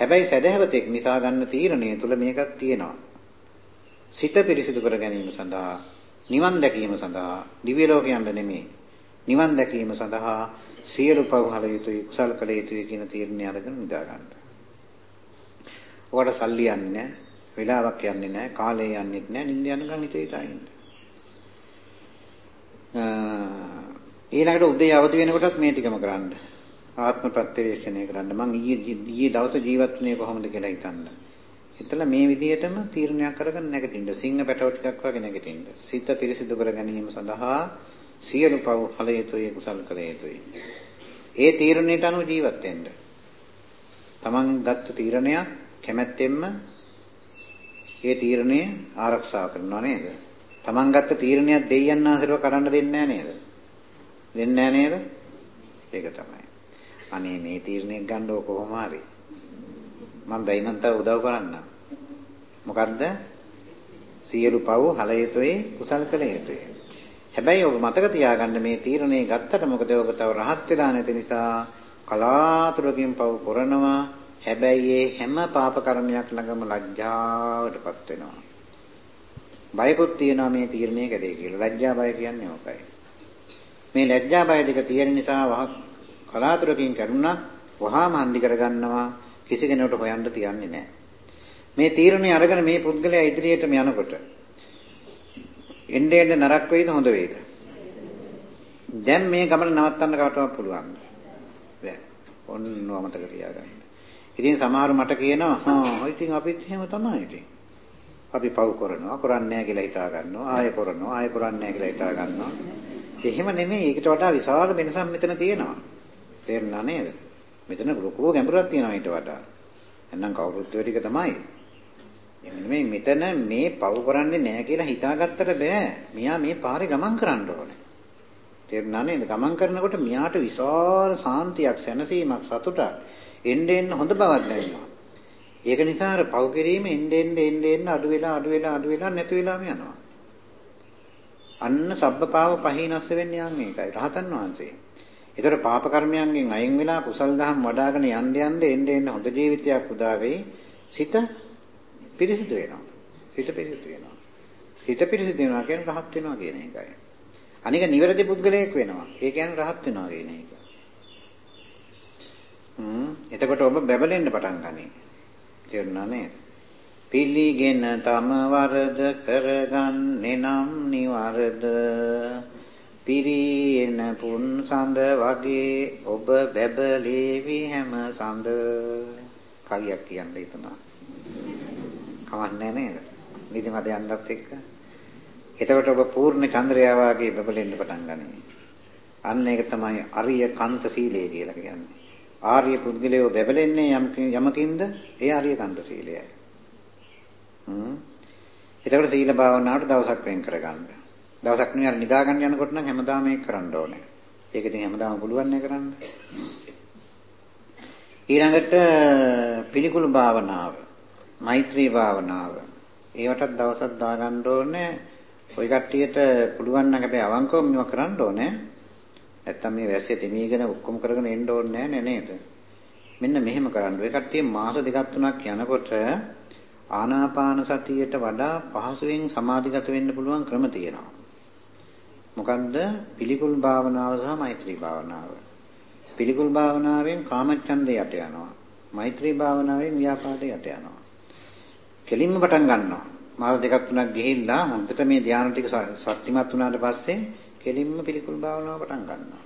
හැබැයි සදහැවතෙක් නිසා ගන්න තීරණය තුල මේකක් තියෙනවා. සිත පිරිසිදු කර ගැනීම සඳහා, නිවන් දැකීම සඳහා, දිව්‍ය ලෝකයන්ට නෙමෙයි. නිවන් දැකීම සඳහා සියලු පවහල යුතුයි, කුසල් කළ යුතුයි කියන තීරණය අරගෙන නිදා ගන්න. ඔකට සල්ලි යන්නේ නැහැ, වෙලාවක් යන්නේ නැහැ, කාලය යන්නේත් නැහැ, නිින්ද යනකම් හිතේ ඉඳින්න. ඊළඟට උදේ අවදි වෙනකොටත් මේ ටිකම කරන්න. ආත්ම ප්‍රත්‍යවේක්ෂණය කරන්න. මං ඊයේ ඊයේ දවසේ ජීවත් වුණේ කොහොමද කියලා හිතන්න. හිතලා මේ විදිහටම තීරණයක් කරගෙන නැගිටින්න. සිංහ පැටව ටිකක් වගේ නැගිටින්න. සිත පිරිසිදු කර ගැනීම සඳහා සියලු පව් ඵල යුතුය කුසල් කළ යුතුය. ඒ තීරණයට අනුව ජීවත් වෙන්න. Taman ගත්ත තීරණයක් කැමැත්තෙන්ම ඒ තීරණය ආරක්ෂා කරනවා නේද? Taman ගත්ත තීරණයක් දෙයයන් ආශ්‍රව කරන්න දෙන්නේ නැහැ නේද? දෙන්නේ නැහැ නේද? ඒක තමයි. අනේ මේ තීරණයක් ගන්න ඕක කොහොම හරි. මම බැයි නම් තව උදව් කරන්න. මොකද්ද? සියලු පව් හල යුතුයි කුසල් කළ යුතුයි. හැබැයි ඔබ මතක තියාගන්න මේ තීරණය ගත්තට මොකද ඔබ තව රහත් වෙලා නැති නිසා කලාතුරකින් පව් කරනවා. හැබැයි ඒ හැම පාප කර්මයක් ළඟම ලැජ්ජාවටපත් වෙනවා. බයකුත් තියෙනවා මේ තීරණය කැදේ කියලා. ලැජ්ජා බය කියන්නේ ඕකයි. මේ ලැජ්ජා බය දෙක තියෙන නිසා වහ කලාතුරකින් කරුණා වහාම හන්දි කරගන්නවා කිසි කෙනෙකුට හොයන්න තියන්නේ නැහැ. මේ තීරණය අරගෙන මේ පුද්ගලයා ඉදිරියටම යනකොට එන්න එන්න නරක වෙයිද හොඳ වෙයිද? දැන් මේ ගමන නවත්තන්න කවටවත් පුළුවන්. බෑ. ඔන්න අමතක තියාගන්න. ඉතින් සමහර මට කියනවා හා ඉතින් අපිත් එහෙම තමයි ඉතින්. අපි පව් කරනවා කරන්නේ නැහැ කියලා හිතා ගන්නවා ආයෙ කරනවා ආයෙ කරන්නේ නැහැ කියලා හිතා ගන්නවා. එහෙම නෙමෙයි ඒකට වඩා විශාල වෙනසක් මෙතන තියෙනවා. තේරුණා නේද? මෙතන ලොකු ගැඹුරක් තියෙනවා ඊට වඩා. එහෙනම් කවුරුත් ටික තමයි. නෙමෙයි මෙතන මේ පව් කරන්නේ නැහැ කියලා හිතාගත්තට බෑ. මියා මේ පාරේ ගමන් කරන්න ඕනේ. තේරුණා නේද? ගමන් කරනකොට මියාට විශාල සාන්තියක්, සැනසීමක්, සතුටක් එන්න එන්න හොඳ බවක් දැනෙනවා. ඒක නිසා අර පව් කිරීම එන්න එන්න එන්න එන්න අඩු වෙලා අඩු වෙලා අඩු වෙලා නැති වෙලාම යනවා. අන්න සබ්බපාව පහිනස්ස වෙන්නේ යන් මේකයි. රහතන් වහන්සේ. ඒතර පාප කර්මයන්ගෙන් අයින් වෙලා කුසල් දහම් වඩ아가න යන්න යන්න එන්න එන්න හොඳ ජීවිතයක් උදා වෙයි. සිත පිරිසිදු වෙනවා. සිත පිරිසිදු වෙනවා. සිත පිරිසිදු වෙනවා කියන්නේ රහත් වෙනවා කියන එකයි. අනික නිවැරදි පුද්ගලයෙක් වෙනවා. ඒ කියන්නේ රහත් වෙනවා කියන එක. හ්ම් එතකොට ඔබ බැබලෙන්න පටන් ගනී. තේරුණා නේද? පිළිගෙන තම වරද කරගන්නේ නම් නිවරද පිරියෙන පුන් සඳ වගේ ඔබ බැබලේවි හැම සඳ කවියක් කියන්න හිතනවා කවන්නේ නේද? නිදිමත යන්නත් එක්ක. එතකොට ඔබ පූර්ණ චන්ද්‍රයා වාගේ බබලෙන්න පටන් ගන්නේ. අන්න ඒක තමයි අරිය කන්ත සීලය කියලා කියන්නේ. ආර්ය පුද්ගලයෝ බබලෙන්නේ යම් යමකින්ද? ඒ ආර්ය කන්ත සීලයයි. හ්ම්. එතකොට සීල භාවනාවට දවසක් වෙන් කරගන්න. දවසක් නෙවෙයි නිදා ගන්න යනකොට නම් හැමදාම ඒක කරන්න ඕනේ. ඒක ඉතින් හැමදාම පුළුවන් නේ කරන්න. ඊළඟට පිළිකුල් භාවනාව. මෛත්‍රී භාවනාව. ඒවටත් දවසක් දාගන්න ඕනේ. ওই කට්ටියට පුළුවන් නම් හැබැයි අවංකවම මේවා කරන්න ඕනේ. නැත්තම් මේ වැස්සේ දෙමීගෙන ඔක්කොම කරගෙන එන්න ඕනේ නෑ නේද? මෙන්න මෙහෙම කරන්න. ඔය කට්ටිය මාස දෙකක් තුනක් යනකොට ආනාපාන සතියට වඩා පහසුවෙන් සමාධිගත වෙන්න පුළුවන් ක්‍රම තියෙනවා. මොකන්ද? පිළිකුල් භාවනාව සහ මෛත්‍රී භාවනාව. පිළිකුල් භාවනාවෙන් කාමච්ඡන්දය යට යනවා. මෛත්‍රී භාවනාවෙන් ව්‍යාපාදය යට යනවා. කෙලින්ම පටන් ගන්නවා. මාස දෙකක් තුනක් ගිහිල්ලා හොඳට මේ ධානය ටික ශක්තිමත් වුණාට පස්සේ කෙලින්ම පිළිකුල් භාවනාව පටන් ගන්නවා.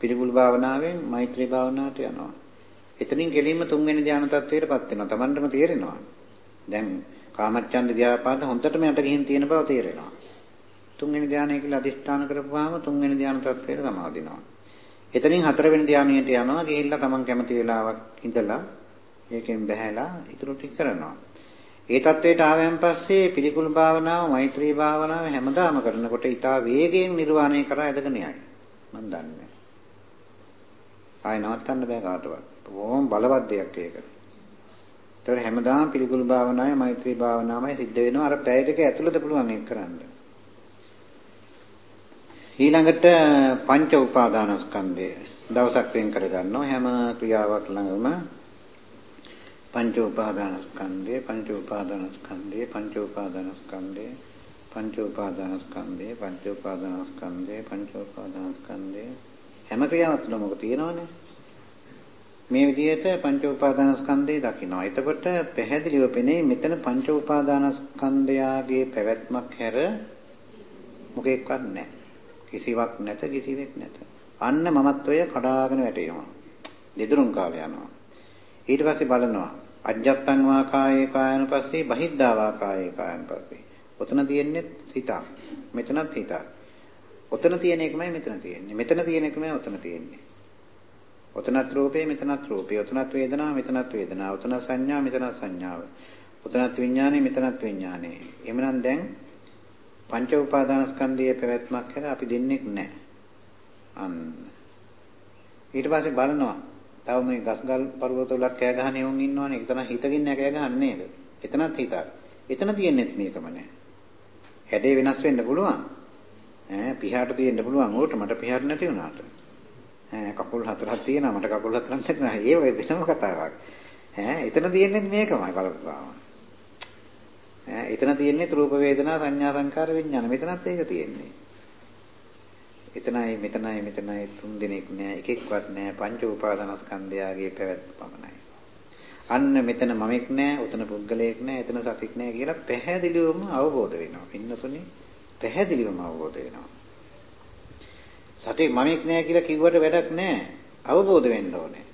පිළිකුල් භාවනාවෙන් මෛත්‍රී භාවනාවට යනවා. එතනින් කෙලින්ම තුන්වෙනි ධානය තත්වයටපත් වෙනවා. Tamanටම තේරෙනවා. දැන් කාමච්ඡන්ද ව්‍යාපාද හොඳටම යට ගිහින් තියෙන බව තේරෙනවා. තුන්වෙනි ධානය කියලා අදිෂ්ඨාන කරපුවාම තුන්වෙනි ධාන තත්ත්වයට සමාදිනවා. එතනින් හතරවෙනි ධානයට යනවා ගිහිල්ලා තමන් කැමති වෙලාවක් ඉඳලා ඒකෙන් බැහැලා ඉතුරු ටික කරනවා. ඒ තත්ත්වයට ආවයන් පස්සේ පිළිකුල් භාවනාව, මෛත්‍රී භාවනාව හැමදාම කරනකොට ඊටා වේගයෙන් නිර්වාණය කරා යදගෙන යයි. මම දන්නේ. ආය නවත්තන්න බෑ කාටවත්. බොහොම බලවත් දෙයක් ඒක. ඒතර හැමදාම පිළිකුල් භාවනාවයි, මෛත්‍රී භාවනාවයි සිද්ධ වෙනවා. අර පැය දෙක ඇතුළත පුළුවන් ඒක කරන්න. ඊළඟට පංච උපාදානස්කන්ධය දවසක් වෙන් කරගන්නවා හැම ක්‍රියාවක් ළඟම පංච උපාදානස්කන්ධය පංච උපාදානස්කන්ධය පංච උපාදානස්කන්ධය පංච උපාදානස්කන්ධය පංච උපාදානස්කන්ධය පංච උපාදානස්කන්ධය හැම ක්‍රියාවක් තුළ මොකද තියෙනවනේ මේ විදිහට පංච උපාදානස්කන්ධය දකිනවා. එතකොට පැහැදිලිව පෙනේ මෙතන පංච උපාදානස්කන්ධයාගේ පැවැත්මක් හැර මොකෙක්වත් නැහැ. කිසිවක් නැත කිසිවෙක් නැත. අන්න මමත්වය කඩාගෙන වැටෙනවා. දෙදුරුම් කාලය යනවා. ඊට පස්සේ බලනවා අජ්ජත්තං වා කායේ කායන පස්සේ බහිද්ධා වා කායේ කායන පස්සේ. ඔතන තියෙන්නේ හිතක්. මෙතනත් හිතක්. ඔතන තියෙන එකමයි මෙතන තියෙන්නේ. මෙතන තියෙන එකමයි ඔතන තියෙන්නේ. ඔතනත් රූපේ මෙතනත් රූපේ. ඔතනත් වේදනාව මෙතනත් වේදනාව. ඔතන සංඥා මෙතනත් සංඥාව. ඔතනත් විඥානේ මෙතනත් විඥානේ. එhmenan දැන් පංච උපාදානස්කන්ධයේ පැවැත්මක් කියලා අපි දෙන්නේ නැහැ. අන්න. ඊට පස්සේ බලනවා. තව මේ ගස්ගල් පර්වත වලක් කෑ ගහන එවුන් ඉන්නවනේ. ඒක තමයි හිතකින් නෑ කෑ ගහන්නේ නේද? එතනත් හිතක්. එතන තියෙන්නෙත් මේකම නෑ. හැඩේ වෙනස් වෙන්න පුළුවන්. ඈ පිහාට තියෙන්න පුළුවන්. ඕකට මට පිහාට නැති වුණාට. ඈ කකුල් හතරක් තියෙනවා මට කකුල් හතරක් නැති වුණා. ඒ වෙ වෙනම කතාවක්. ඈ එතන තියෙන්නේ මේකමයි බලපෑම. ඈ එතන තියෙන්නේ රූප වේදනා සංඥා සංකාර විඥාන. මෙතනත් ඒක තියෙන්නේ. එතනයි මෙතනයි මෙතනයි තුන් දෙනෙක් නෑ එකෙක්වත් නෑ පංච උපාදානස්කන්ධයාගේ පැවැත්ම පමණයි. අන්න මෙතන මමෙක් නෑ, උතන පුද්ගලයෙක් නෑ, එතන සතෙක් නෑ කියලා පැහැදිලිවම අවබෝධ වෙනවා. පින්නතුනේ පැහැදිලිවම අවබෝධ වෙනවා. සතෙක් මමෙක් නෑ කියලා කිව්වට වැඩක් නෑ. අවබෝධ වෙන්න ඕනේ.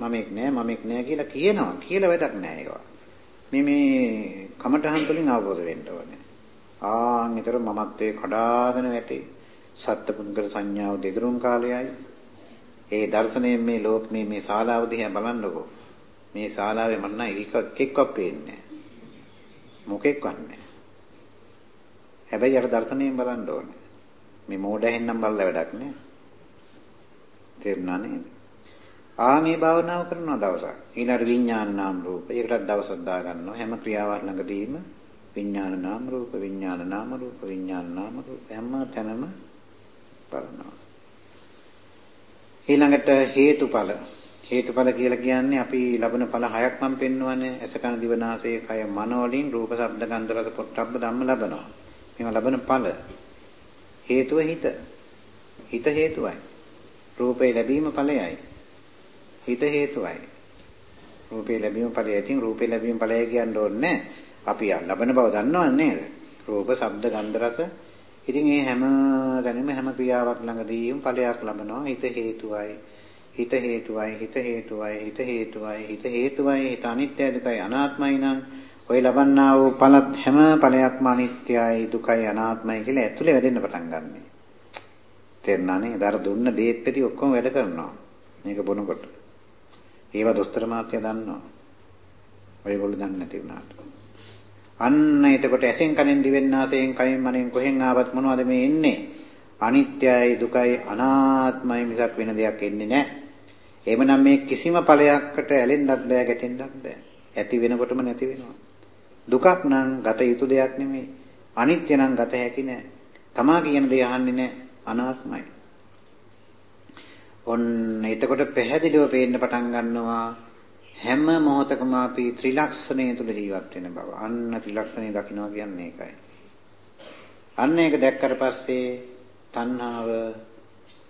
මමෙක් නෑ, මමෙක් නෑ කියලා කියනවා. කියලා වැඩක් නෑ ඒවා. මේ මේ කමඨහන් තුලින් අවබෝධ වෙන්න ඕනේ. ආන් ඊතර මමත්වයේ කඩාගෙන වැටේ. සත්පුද්ගල සංඥාව දෙදරුම් කාලයයි. ඒ දර්ශනයෙන් මේ ලෝක මේ මේ ශාලාව දිහා බලන්නකෝ. මේ ශාලාවේ මම නම් එකක් එක්කක් පේන්නේ මොකෙක්වත් නැහැ. හැබැයි අර දර්ශනයෙන් බලන්න ඕනේ. මේ මෝඩ හෙන්නම් බලලා වැඩක් නෑ. තේරුණා නේද? ආ මේ භාවනාව කරන දවසක්. ඊළඟ විඥාන නාම රූප. ඒකටත් දවසක් දා ගන්නවා හැම ක්‍රියාවක් ළඟදීම විඥාන නාම රූප විඥාන නාම රූප විඥාන නාම රූප හැම තැනම බලනවා. ඊළඟට හේතුඵල. හේතුඵල කියලා කියන්නේ අපි ලබන ඵල හයක් මම පෙන්වන්නේ අසකන දිවනාසය කය මන වලින් රූප ශබ්ද ගන්ධ රස පොට්ටබ්බ ධම්ම ලබනවා. මේවා ලබන ඵල. හේතුව හිත. හිත හේතුවයි. රූපේ ලැබීම ඵලයයි. හිත හේතුවයි. රූපේ ලැබීම ඵලයයි ඉතින් රූපේ ලැබීම ඵලය කියන්න ඕනේ අපි ලබන බව දන්නව නේද? රූප ශබ්ද ගන්ධ රස. ඉතින් මේ හැම දැනීම හැම ක්‍රියාවක් ළඟදීම ඵලයක් ලබනවා. හිත හේතුවයි. හිත හේතුවයි. හිත හේතුවයි. හිත හේතුවයි. හිත හේතුවයි. හිත අනිත්‍යයි දුකයි අනාත්මයි නම් ඔය ලබන්නා වූ ඵලත් හැම ඵලයක්ම අනිත්‍යයි දුකයි අනාත්මයි කියලා ඇතුලේ වැඩෙන්න පටන් ගන්නෙ. තේරුණානේ? දර දුන්න දේත් පෙති ඔක්කොම වැඩ කරනවා. මේක බොනකොට. ඒවා දොස්තර මාත්‍ය දන්නවා. ඔයගොල්ලෝ දන්නේ නැති වුණාට. අන්න එතකොට ඇසෙන් කනෙන් දිවෙන් නාසයෙන් කයින් මනෙන් කොහෙන් ආවත් මොනවද මේ එන්නේ? අනිත්‍යයි දුකයි අනාත්මයි මිසක් වෙන දෙයක් එන්නේ නැහැ. එහෙමනම් මේ කිසිම ඵලයකට ඇලෙන්නත් බෑ ගැටෙන්නත් බෑ. ඇති වෙනකොටම නැති වෙනවා. දුකක් නම් ගත යුතු දෙයක් නෙමෙයි. අනිත්‍ය නම් ගත හැකි නෑ. තමා කියන දේ අහන්නේ නෑ. අනාත්මයි. ඔන්න එතකොට පැහැදිලිව පේන්න පටන් ගන්නවා හැම මොහොතකම අපි ත්‍රිලක්ෂණය තුල ජීවත් වෙන බව. අන්න ත්‍රිලක්ෂණය දකින්නවා කියන්නේ ඒකයි. අන්න ඒක දැක්කට පස්සේ තණ්හාව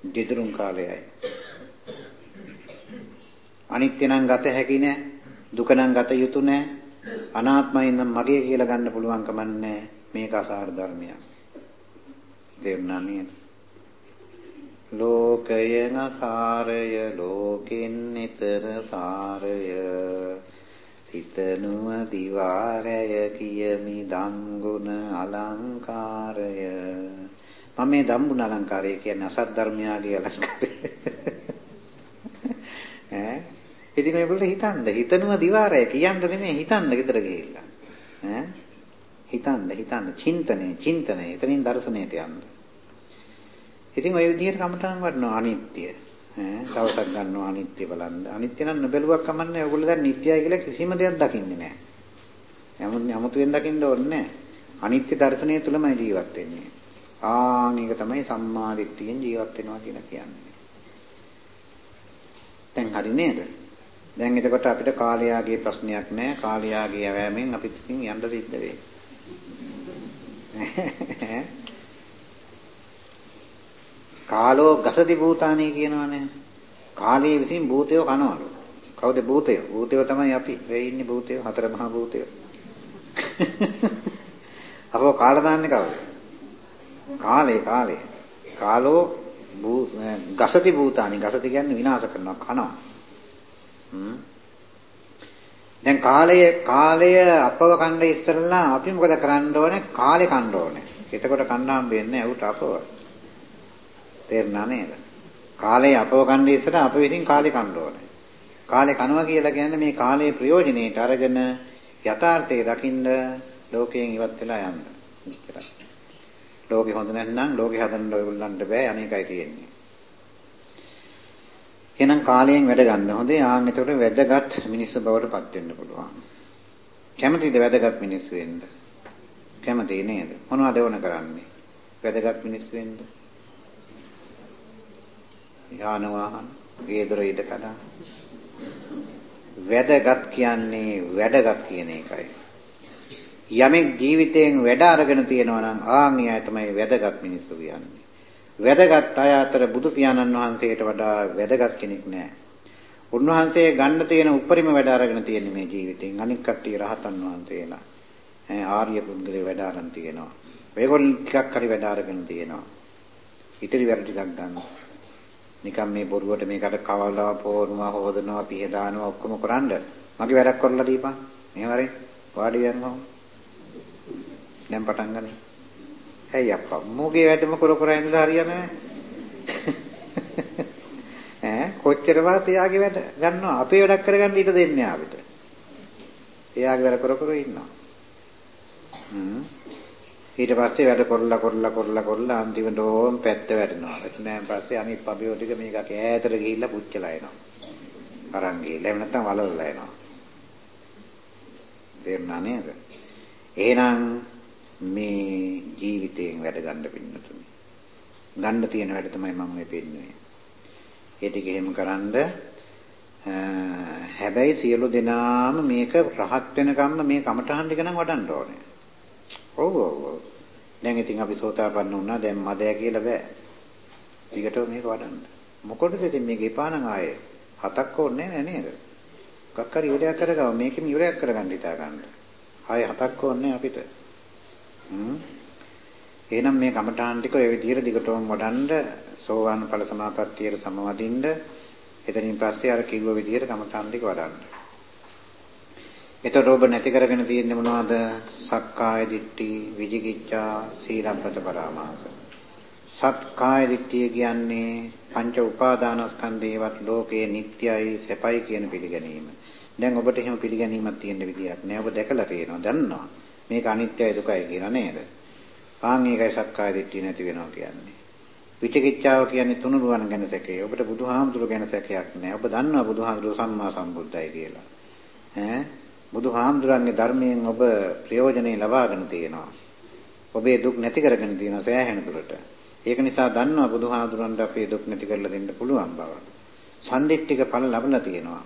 දෙදරුම් කාලයයි. අනිත්‍ය නම් ගත හැකි නෑ, දුක නම් ගත යුතු නෑ, අනාත්මයි නම් මගේ කියලා ගන්න පුළුවන් කමන්නේ මේක අසාර ධර්මයක්. තේරුණා නේද? ලෝකයන සාරය ලෝකෙන් ඊතර සාරය. සිතනුව දිවාරය කියමි දංගුණ අලංකාරය. මම මේ දම්බුණ අලංකාරය කියන්නේ අසත් ධර්මයාගේ අලංකාරය. ඈ? ඉතින් මේගොල්ලෝ හිතන්න හිතනවා දිවාරය කියන්න නෙමෙයි හිතන්න ගෙදර ගිහිල්ලා. ඈ? හිතන්න හිතන්න. චින්තනය චින්තනය. එතනින් දර්ශනයට යන්න. ඉතින් ওই විදිහට කමටහන් වඩනවා අනිත්‍ය. ඈ දවසක් ගන්නවා අනිත්‍ය බලන්න. අනිත්‍ය නම් නොබැලුවක් කමන්නේ. ඔයගොල්ලෝ දැන් නිට්ටයයි කියලා කිසිම දෙයක් දකින්නේ නැහැ. යමුත් යමුතුෙන් දකින්න ඕනේ නැහැ. අනිත්‍ය දර්ශනය තුලමයි ජීවත් වෙන්නේ. ආන් ඒක තමයි සම්මා දිට්ඨියෙන් ජීවත් වෙනවා කියලා කියන්නේ. දැන් හරි නේද? දැන් එතකොට අපිට කාලයාගේ ප්‍රශ්නයක් නැහැ. කාලයාගේ යවෑමෙන් අපිට ඉතින් යන්න සිද්ධ වෙයි. කාලෝ ගසති භූතානේ කියනවනේ. කාලයේ විසින් භූතයෝ කනවලු. කවුද භූතයෝ? භූතයෝ තමයි අපි. වෙයි ඉන්නේ භූතයෝ, හතර මහා භූතයෝ. අපෝ කාල දාන්නේ කවුද? කාලේ කාලේ. කාලෝ ගසති භූතානි. ගසති කියන්නේ විනාශ කරනවා, කනවා. දැන් කාලය කාලය අපව කණ්ඩ ඉස්සරලා අපි මොකද කරන්න ඕනේ? කාලේ කණ්ඩ ඕනේ. එතකොට කණ්ඩ හම්බෙන්නේ ඇවුට අපව. තේරුණා නේද? කාලේ අපව කන්නේ ඉස්සර අප විසින් කාලේ කන්න ඕනේ. කාලේ කනවා කියලා කියන්නේ මේ කාලයේ ප්‍රයෝජනෙට අරගෙන යථාර්ථය දකින්න ලෝකයෙන් ඉවත් වෙලා යන්න. එච්චරයි. ලෝකේ හොඳ නැත්නම් ලෝකේ හදන්න ඔයගොල්ලන්ට බෑ අනේකයි තියෙන්නේ. එහෙනම් කාලයෙන් වැඩ ගන්න හොඳේ. ආන් එතකොට වැදගත් මිනිස්සු බවට පත් වෙන්න පුළුවන්. කැමතිද වැදගත් මිනිස්සු වෙන්න? කැමති නේද? මොනවද වුණ කරන්නේ? වැදගත් මිනිස්සු වෙන්න. යාන වාහන, ගේදොර ඉඩ කඩා. වැදගත් කියන්නේ වැඩගත් කියන එකයි. යමෙක් ජීවිතයෙන් වැඩ අරගෙන තියෙනවා නම් ආන් එයා තමයි වැදගත් මිනිස්සු කියන්නේ. වැදගත් අය අතර බුදු පියාණන් වහන්සේට වඩා වැදගත් කෙනෙක් නැහැ. උන්වහන්සේ ගන්න තියෙන උපරිම වැඩ අරගෙන තියෙන මේ ජීවිතෙන් අනික් කට්ටිය රහතන් වහන්සේලා ඈ ආර්ය පුද්ගලයා වැඩ අරන් තියෙනවා. ඒගොල්ලෝ ටිකක් හරි වැඩ අරගෙන තියෙනවා. ඉතිරි වැඩ ටිකක් ගන්නවා. නිකම් මේ බොරුවට මේකට කවලා පොරනවා හොදනවා පිහ දානවා ඔක්කොම කරන්න මගේ වැඩක් කරලා දීපන්. මෙහෙම හරි වාඩි වෙනවා. දැන් පටන් ගන්න. ඇයි අප්පා මෝගේ වැඩම කර කර ඉඳලා හරියන්නේ ඈ කොච්චර වාත් එයාගේ වැඩ ගන්නවා අපේ වැඩක් කරගන්න ඊට දෙන්නේ ආවිත. එයාගේ වැඩ කර කර ඉන්නවා. හ්ම් ඊට පස්සේ වැඩ කරලා කරලා කරලා කරලා අන්තිමට ඕම් පැත්ත වැටෙනවා. එතනන් පස්සේ අනිත් පබියෝ ටික මේක ඈතට ගිහිල්ලා පුච්චලා එනවා. අරන් ගිහිල්ලා එහෙම නැත්නම් වලවලා එනවා. තේරුණා නේද? එහෙනම් මේ ජීවිතයෙන් වැඩ ගන්න පින්නතුනි. ගන්න තියෙන වැඩ තමයි මම මේ පෙන්නුවේ. ඒ ටික එහෙම කරන්ද හැබැයි සියලු දෙනාම මේක රහත් වෙනකම්ම මේ කමටහන් ටික නම් වඩන්න ඕනේ. ඔව් ඔව් ඔව්. දැන් ඉතින් අපි සෝතාපන්න වුණා දැන් මදය කියලා බෑ. ටිකටම මේක වඩන්න. මොකටද ඉතින් මේක එපා නම් ආයේ හතක් ඕනේ නෑ නේද? මොකක් හරි ඉවරයක් කරගම මේකෙම ඉවරයක් කරගන්න හිතා ගන්න. ආයේ හතක් ඕනේ අපිට. එහෙනම් මේ කමඨාන් ටික ඔය විදිහට දිගටම වඩන්න සෝවාන් ඵල සමාපත්තියට සමවදින්න එතනින් පස්සේ අර කිව්ව විදිහට කමඨාන් ටික වඩන්න. එතකොට ඔබ නැති කරගෙන තියෙන්නේ මොනවද? සක්කාය දිට්ඨි, විජිකිච්ඡා, සීලබ්බත පරාමාස. සක්කාය දිට්ඨිය කියන්නේ පංච උපාදානස්කන්ධේවත් ලෝකයේ නිට්ටයයි සැපයි කියන පිළිගැනීම. දැන් ඔබට එහෙම පිළිගැනීමක් තියෙන විදියක් නෑ. ඔබ දැකලා තියෙනවා, දන්නවා. මේක අනිත්‍යයි දුකයි කියලා නේද? ආන් ඒකයි සක්කාය දිට්ඨිය නැති වෙනවා කියන්නේ. විචිකිච්ඡාව කියන්නේ තුනුරුවන් ගැන සැකේ. ඔබට බුදුහාමුදුරු ගැන සැකයක් නැහැ. ඔබ දන්නවා බුදුහාමුදුරු සම්මා සම්බුද්ධයි කියලා. ඈ බුදුහාමුදුරන්ගේ ධර්මයෙන් ඔබ ප්‍රයෝජනෙ ලබාගෙන තියෙනවා. ඔබේ දුක් නැති කරගෙන තියෙනවා සෑහෙන දුරට. ඒක නිසා දන්නවා බුදුහාමුදුරන්ට අපේ දුක් නැති කරලා දෙන්න පුළුවන් බව. සම්දිට්ඨික ඵල ලැබලා තියෙනවා.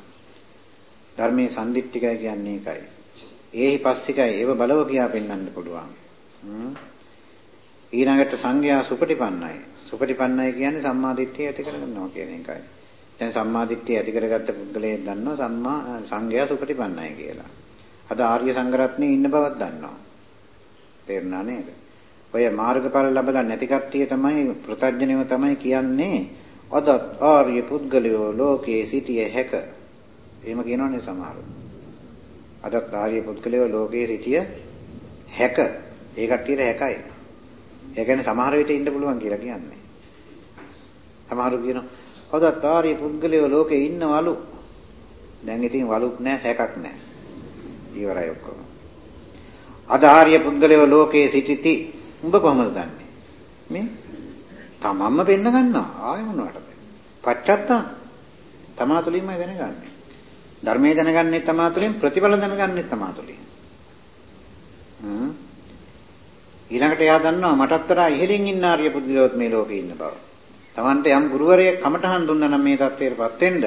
ධර්මයේ සම්දිට්ඨිකයි කියන්නේ ඒකයි. ඒහි පස්සිකයි ඒව බලව කියා පෙන්වන්න පුළුවන්. ඊළඟට සංඝයා සුපටිපන්නයි. සුපටිපන්නයි කියන්නේ සම්මාදිට්ඨිය ඇති කරගන්නවා කියන එකයි. දැන් සම්මාදිට්ඨිය ඇති කරගත්ත පුද්ගලයෙක් දන්නවා සම්මා සංඝයා සුපටිපන්නයි කියලා. අද ආර්ය සංඝරත්නයේ ඉන්න බවක් දන්නවා. තේරුණා නේද? ඔය මාර්ගඵල ලැබලා නැති කට්ටිය තමයි ප්‍රත්‍යඥයව තමයි කියන්නේ අද ආර්ය පුද්ගලයෝ ලෝකයේ සිටිය හැක. එහෙම කියනවනේ සමහරව. අදත් ආර්ය පුද්ගලයෝ ලෝකයේ සිටිය හැක. ඒ කට්ටියට හැකයි. ඒ කියන්නේ සමහර විට ඉන්න පුළුවන් කියලා කියන්නේ. සමහරු කියනවා අදත් ආර්ය පුද්ගලයෝ ලෝකේ ඉන්නවලු. දැන් ඉතින් වලුත් නැහැ හැකක් නැහැ. ඉවරයි ඔක්කොම. අද ආර්ය පුද්ගලයෝ ලෝකේ සිටිති. උඹ කොහමද දන්නේ? මේ තමන්ම පෙන්න ගන්නවා. ආයෙ මොනවටද? පච්චත්තා තමා තුළින්මයි දැනගන්නේ. ධර්මයේ දැනගන්නේ තමා තුළින් ප්‍රතිඵල දැනගන්නේ තමා තුළින්. හ්ම් ඊළඟට එයා දන්නවා මටත් වඩා ඉහළින් ඉන්න ආර්ය පුද්ගලයෝත් මේ ලෝකේ ඉන්න බව. Tamante යම් ගුරුවරයෙක් කමටහන් දුන්නා නම් මේ தත්ත්වයටපත් වෙන්න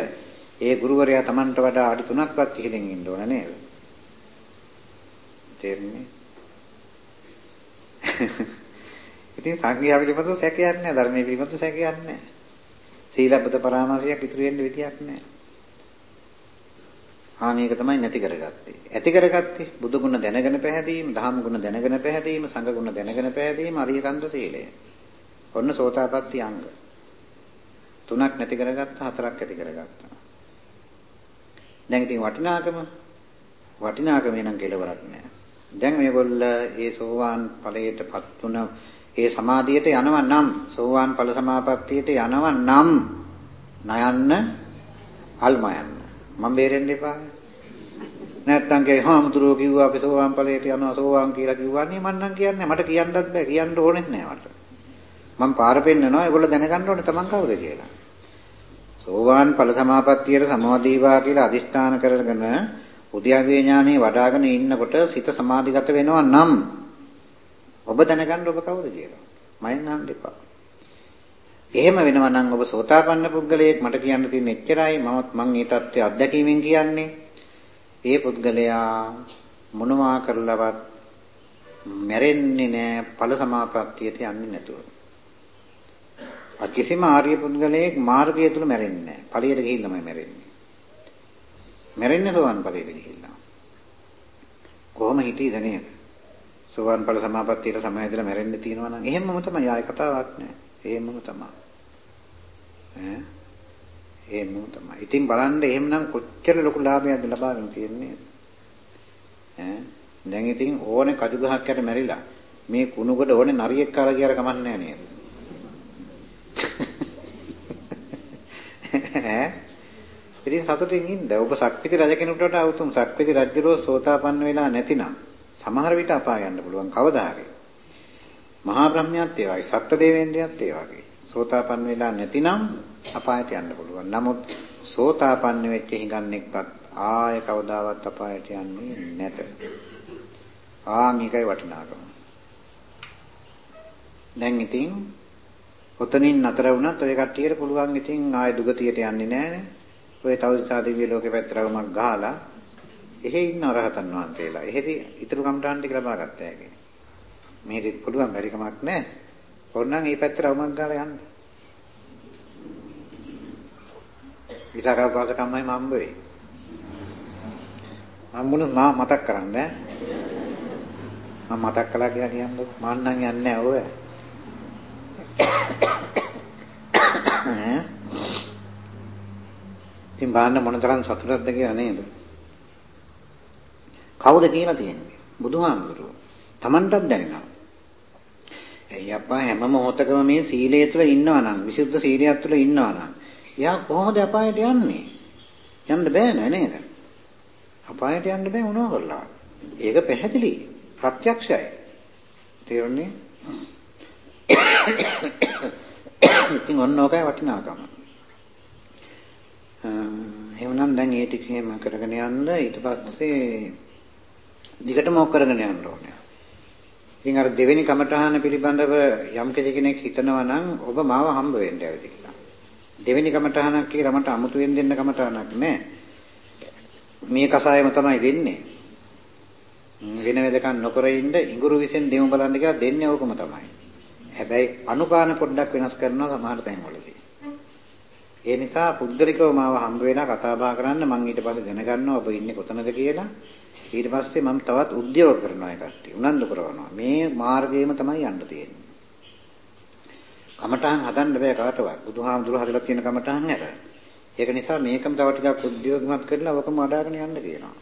ඒ ගුරුවරයා Tamante වඩා අඩි 3ක්වත් ඉහළින් ඉන්න ඕන නේද? තේරුණේ? ඉතින් සංඝයා පිළිබඳව සැකයක් නැහැ ධර්මයේ පිළිබඳව සැකයක් නැහැ. සීලබ්බත පරාමාසයක් ඉතුරු වෙන්න විදියක් නැහැ. ආ මේක තමයි නැති කරගත්තේ. ඇති කරගත්තේ බුදු ගුණ දැනගෙන පැහැදීම, දහම් ගුණ දැනගෙන පැහැදීම, සංඝ ගුණ දැනගෙන පැහැදීම, අරිය කන්ද සීලය. ඔන්න සෝතාපට්ටි අංග. තුනක් නැති කරගත්තා, හතරක් ඇති කරගත්තා. දැන් ඉතින් වටිනාකම වටිනාකම නම් කෙලවරක් නෑ. දැන් මේගොල්ල ඒ සෝවාන් ඵලයටපත් වුණ ඒ සමාධියට යනව නම් සෝවාන් ඵල සමාපත්තියට යනව නම් නයන්න අල්ම යන්න. මම බේරෙන්න එපා. නැත්තම් ගේ හාමුදුරුවෝ කිව්වා අපි සෝවාන් ඵලයට යනවා සෝවාන් කියලා කිව්වා නේ මම නම් කියන්නේ මට කියන්නත් බෑ කියන්න ඕනෙත් නෑ මට. මම පාර පෙන්නනවා ඒගොල්ලෝ දැනගන්න ඕනේ තමන් කවුද කියලා. සෝවාන් ඵල සමාපත්තියට සමාධිවා කියලා අදිෂ්ඨාන කරගෙන උද්‍යාවේ ඥානෙ වඩ아가න ඉන්නකොට සිත සමාධිගත වෙනවා නම් ඔබ දැනගන්න ඔබ කවුද කියලා. මයින් අහන්න එපා. එහෙම වෙනවා නම් ඔබ සෝතාපන්න පුද්ගලයෙක් මට කියන්න තියෙන එච්චරයි මමත් මං මේ தත්ත්වය අත්දැකීමෙන් කියන්නේ. ඒ පුද්ගලයා මොනවා කරලවත් මැරෙන්නේ නැහැ ඵල සමාපත්තියට යන්නේ නැතුව. කිසිම ආර්ය පුද්ගලයෙක් මාර්ගය තුල මැරෙන්නේ නැහැ. ඵලයට ගිහිල්ලාමයි මැරෙන්නේ. මැරෙන්නේ සෝවන් ඵලයට ගිහිල්ලා. කොහොම හිතීද නේද? සෝවන් ඵල සමාපත්තියට සමායදලා මැරෙන්න තියෙනවා නම් එහෙමම තමයි ආයෙ කතාවක් නැහැ. එහෙමම තමයි. ඈ එහෙමම තමයි. ඉතින් බලන්න එහෙමනම් කොච්චර ලොකු ලාභයක්ද ලබාගෙන තියෙන්නේ. ඈ දැන් ඉතින් ඕනේ කජු ගහක් යට මැරිලා මේ කුණුකට ඕනේ නරියෙක් කාලා කියලා කමක් නැහැ නේද? ඈ ඉතින් සතුටින් ඉන්න. ඔබ සක්විති රජ කෙනෙකුට වඩා උතුම් සක්විති රජුරෝ සෝතාපන්න වෙලා නැතිනම් සමහර විට අපාය යන්න පුළුවන් කවදා හරි. මහා බ්‍රහ්මයාත් ඒ වගේ, සත්ත්ව දේවේන්ද්‍රයාත් ඒ වගේ. සෝතාපන්න වෙලා නැතිනම් අපායට යන්න පුළුවන්. නමුත් සෝතාපන්න වෙච්ච හිඟන්නෙක්වත් ආය කවදාවත් අපායට යන්නේ නැත. ආන් එකයි වටිනාකම. දැන් ඉතින් ඔතනින් නතර වුණත් ඔය කට්ටියට පුළුවන් ඉතින් ආය දුගතියට යන්නේ නැහැ ඔය තවුසා දිව්‍ය ලෝකේ පැත්තරවමක් ගහලා එහෙ ඉන්න රහතන් වහන්සේලා. එහෙදි ඉතුරු කම්ටාන් ටික ලබා ගත්ත හැකි. මේකෙත් පුළුවන් බැරි කමක් නැහැ. ඕනනම් මේ පැත්තට අවමක් ගාලා යන්න. විසාකව කමයි මම්බ වෙයි. මම්බුණු මා මතක් කරන්න මම මතක් කළා කියලා කියන්නකො මන්නම් යන්නේ නැහැ ඔය. ඉතින් බලන්න මොනතරම් සතුටක්ද කියලා නේද? කවුද කියලා තියෙන්නේ? බුදුහාමුදුරුවෝ. Tamanටත් දැනෙනවා. එයි අප්පා හැම මොහොතකම මේ සීලය තුළ ඉන්නවා නම්, විසුද්ධ සීලයක් තුළ ඉන්නවා නම්, එයා කොහොමද අපායට යන්නේ? යන්න බෑ නේද? අපායට යන්න බෑ මොනවා කරලා. ඒක පැහැදිලි. ප්‍රත්‍යක්ෂයි. තේරුණේ? ඉතින් ඔන්න ඔකයි වටිනාකම. එහෙමනම් දැන් ඒ ටික එහෙම කරගෙන යන්න ඊට පස්සේ දිගටම ඔක් කරගෙන යන්න ඕනේ. ඉතින් අර දෙවෙනි කමඨහන පිළිබඳව යම් කෙනෙක් හිතනවා නම් ඔබ මාව හම්බ වෙන්න ඇවිත් කියලා. දෙවෙනි කමඨහනක් කියලා මට අමුතුවෙන් දෙන්න කමඨහනක් නැහැ. මේ කසායම තමයි දෙන්නේ. වෙන වෙදකම් නොකර ඉන්න ඉඟුරු විසෙන් දෙමු බලන්න කියලා දෙන්නේ ඕකම තමයි. හැබැයි අනුපාන පොඩ්ඩක් වෙනස් කරනවා සමහර තැන්වලදී. ඒ නිසා පුද්ගලිකව මාව හම්බ වෙලා කතා බහ කරන්න මම ඊට පස්සේ දැනගන්නවා ඔබ ඉන්නේ කොතනද කියලා. ඊට පස්සේ මම තවත් උද්‍යෝග කරනවා ඒ කට්ටිය. උනන්දු කරනවා. මේ මාර්ගයේම තමයි යන්න තියෙන්නේ. කමඨහන් හදන්න බෑ කාටවත්. බුදුහාමුදුරුවෝ හදලා තියෙන කමඨහන් ඇර. ඒක නිසා මේකම තව ටිකක් උද්‍යෝගමත් කරලා ඔකම වඩ아가න යන්න කියනවා.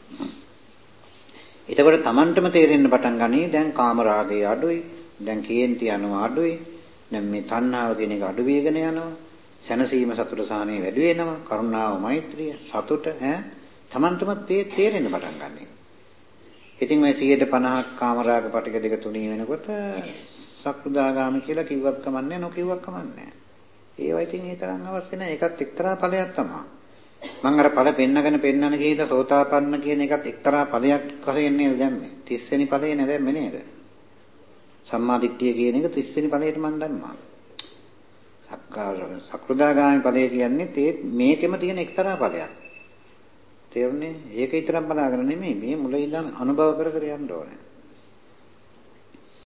එතකොට Tamanටම තේරෙන්න පටන් ගනී දැන් කාමරාගය අඩුයි. දැන් කේන්ති යනවා අඩුයි. දැන් මේ තණ්හාව කියන එක අඩු වේගන යනවා. සැනසීම සතුට සහනේ වැඩි වෙනවා. කරුණාව මෛත්‍රිය සතුට ඈ Tamanටම තේරෙන්න පටන් ගන්නවා. ඉතින් මේ 150ක් කාමරාග පටික දෙක තුනී වෙනකොට සක්‍රුදාගාමි කියලා කිව්වක් කමන්නේ නොකිව්වක් කමන්නේ. ඒවා ඉතින් ඒ තරම් අවශ්‍ය නැහැ. ඒකත් එක්තරා ඵලයක් තමයි. මම අර ඵල පෙන්නගෙන පෙන්නන කීයද සෝතාපන්න කියන එකත් එක්තරා ඵලයක් වශයෙන් නේද දැම්මේ. 30 වෙනි ඵලය නේද දැම්මේ නේද? සම්මා දිට්ඨිය කියන එක 30 වෙනි ඵලයට මම දැම්මා. සක්කාර සක්‍රුදාගාමි ඵලය කියන්නේ මේකෙම තියෙන එක්තරා ඵලයක්. තේරුණේ? ඒක විතරක් බලාගෙන නෙමෙයි මේ මුල ඉඳන් අනුභව කර කර යන්න ඕනේ.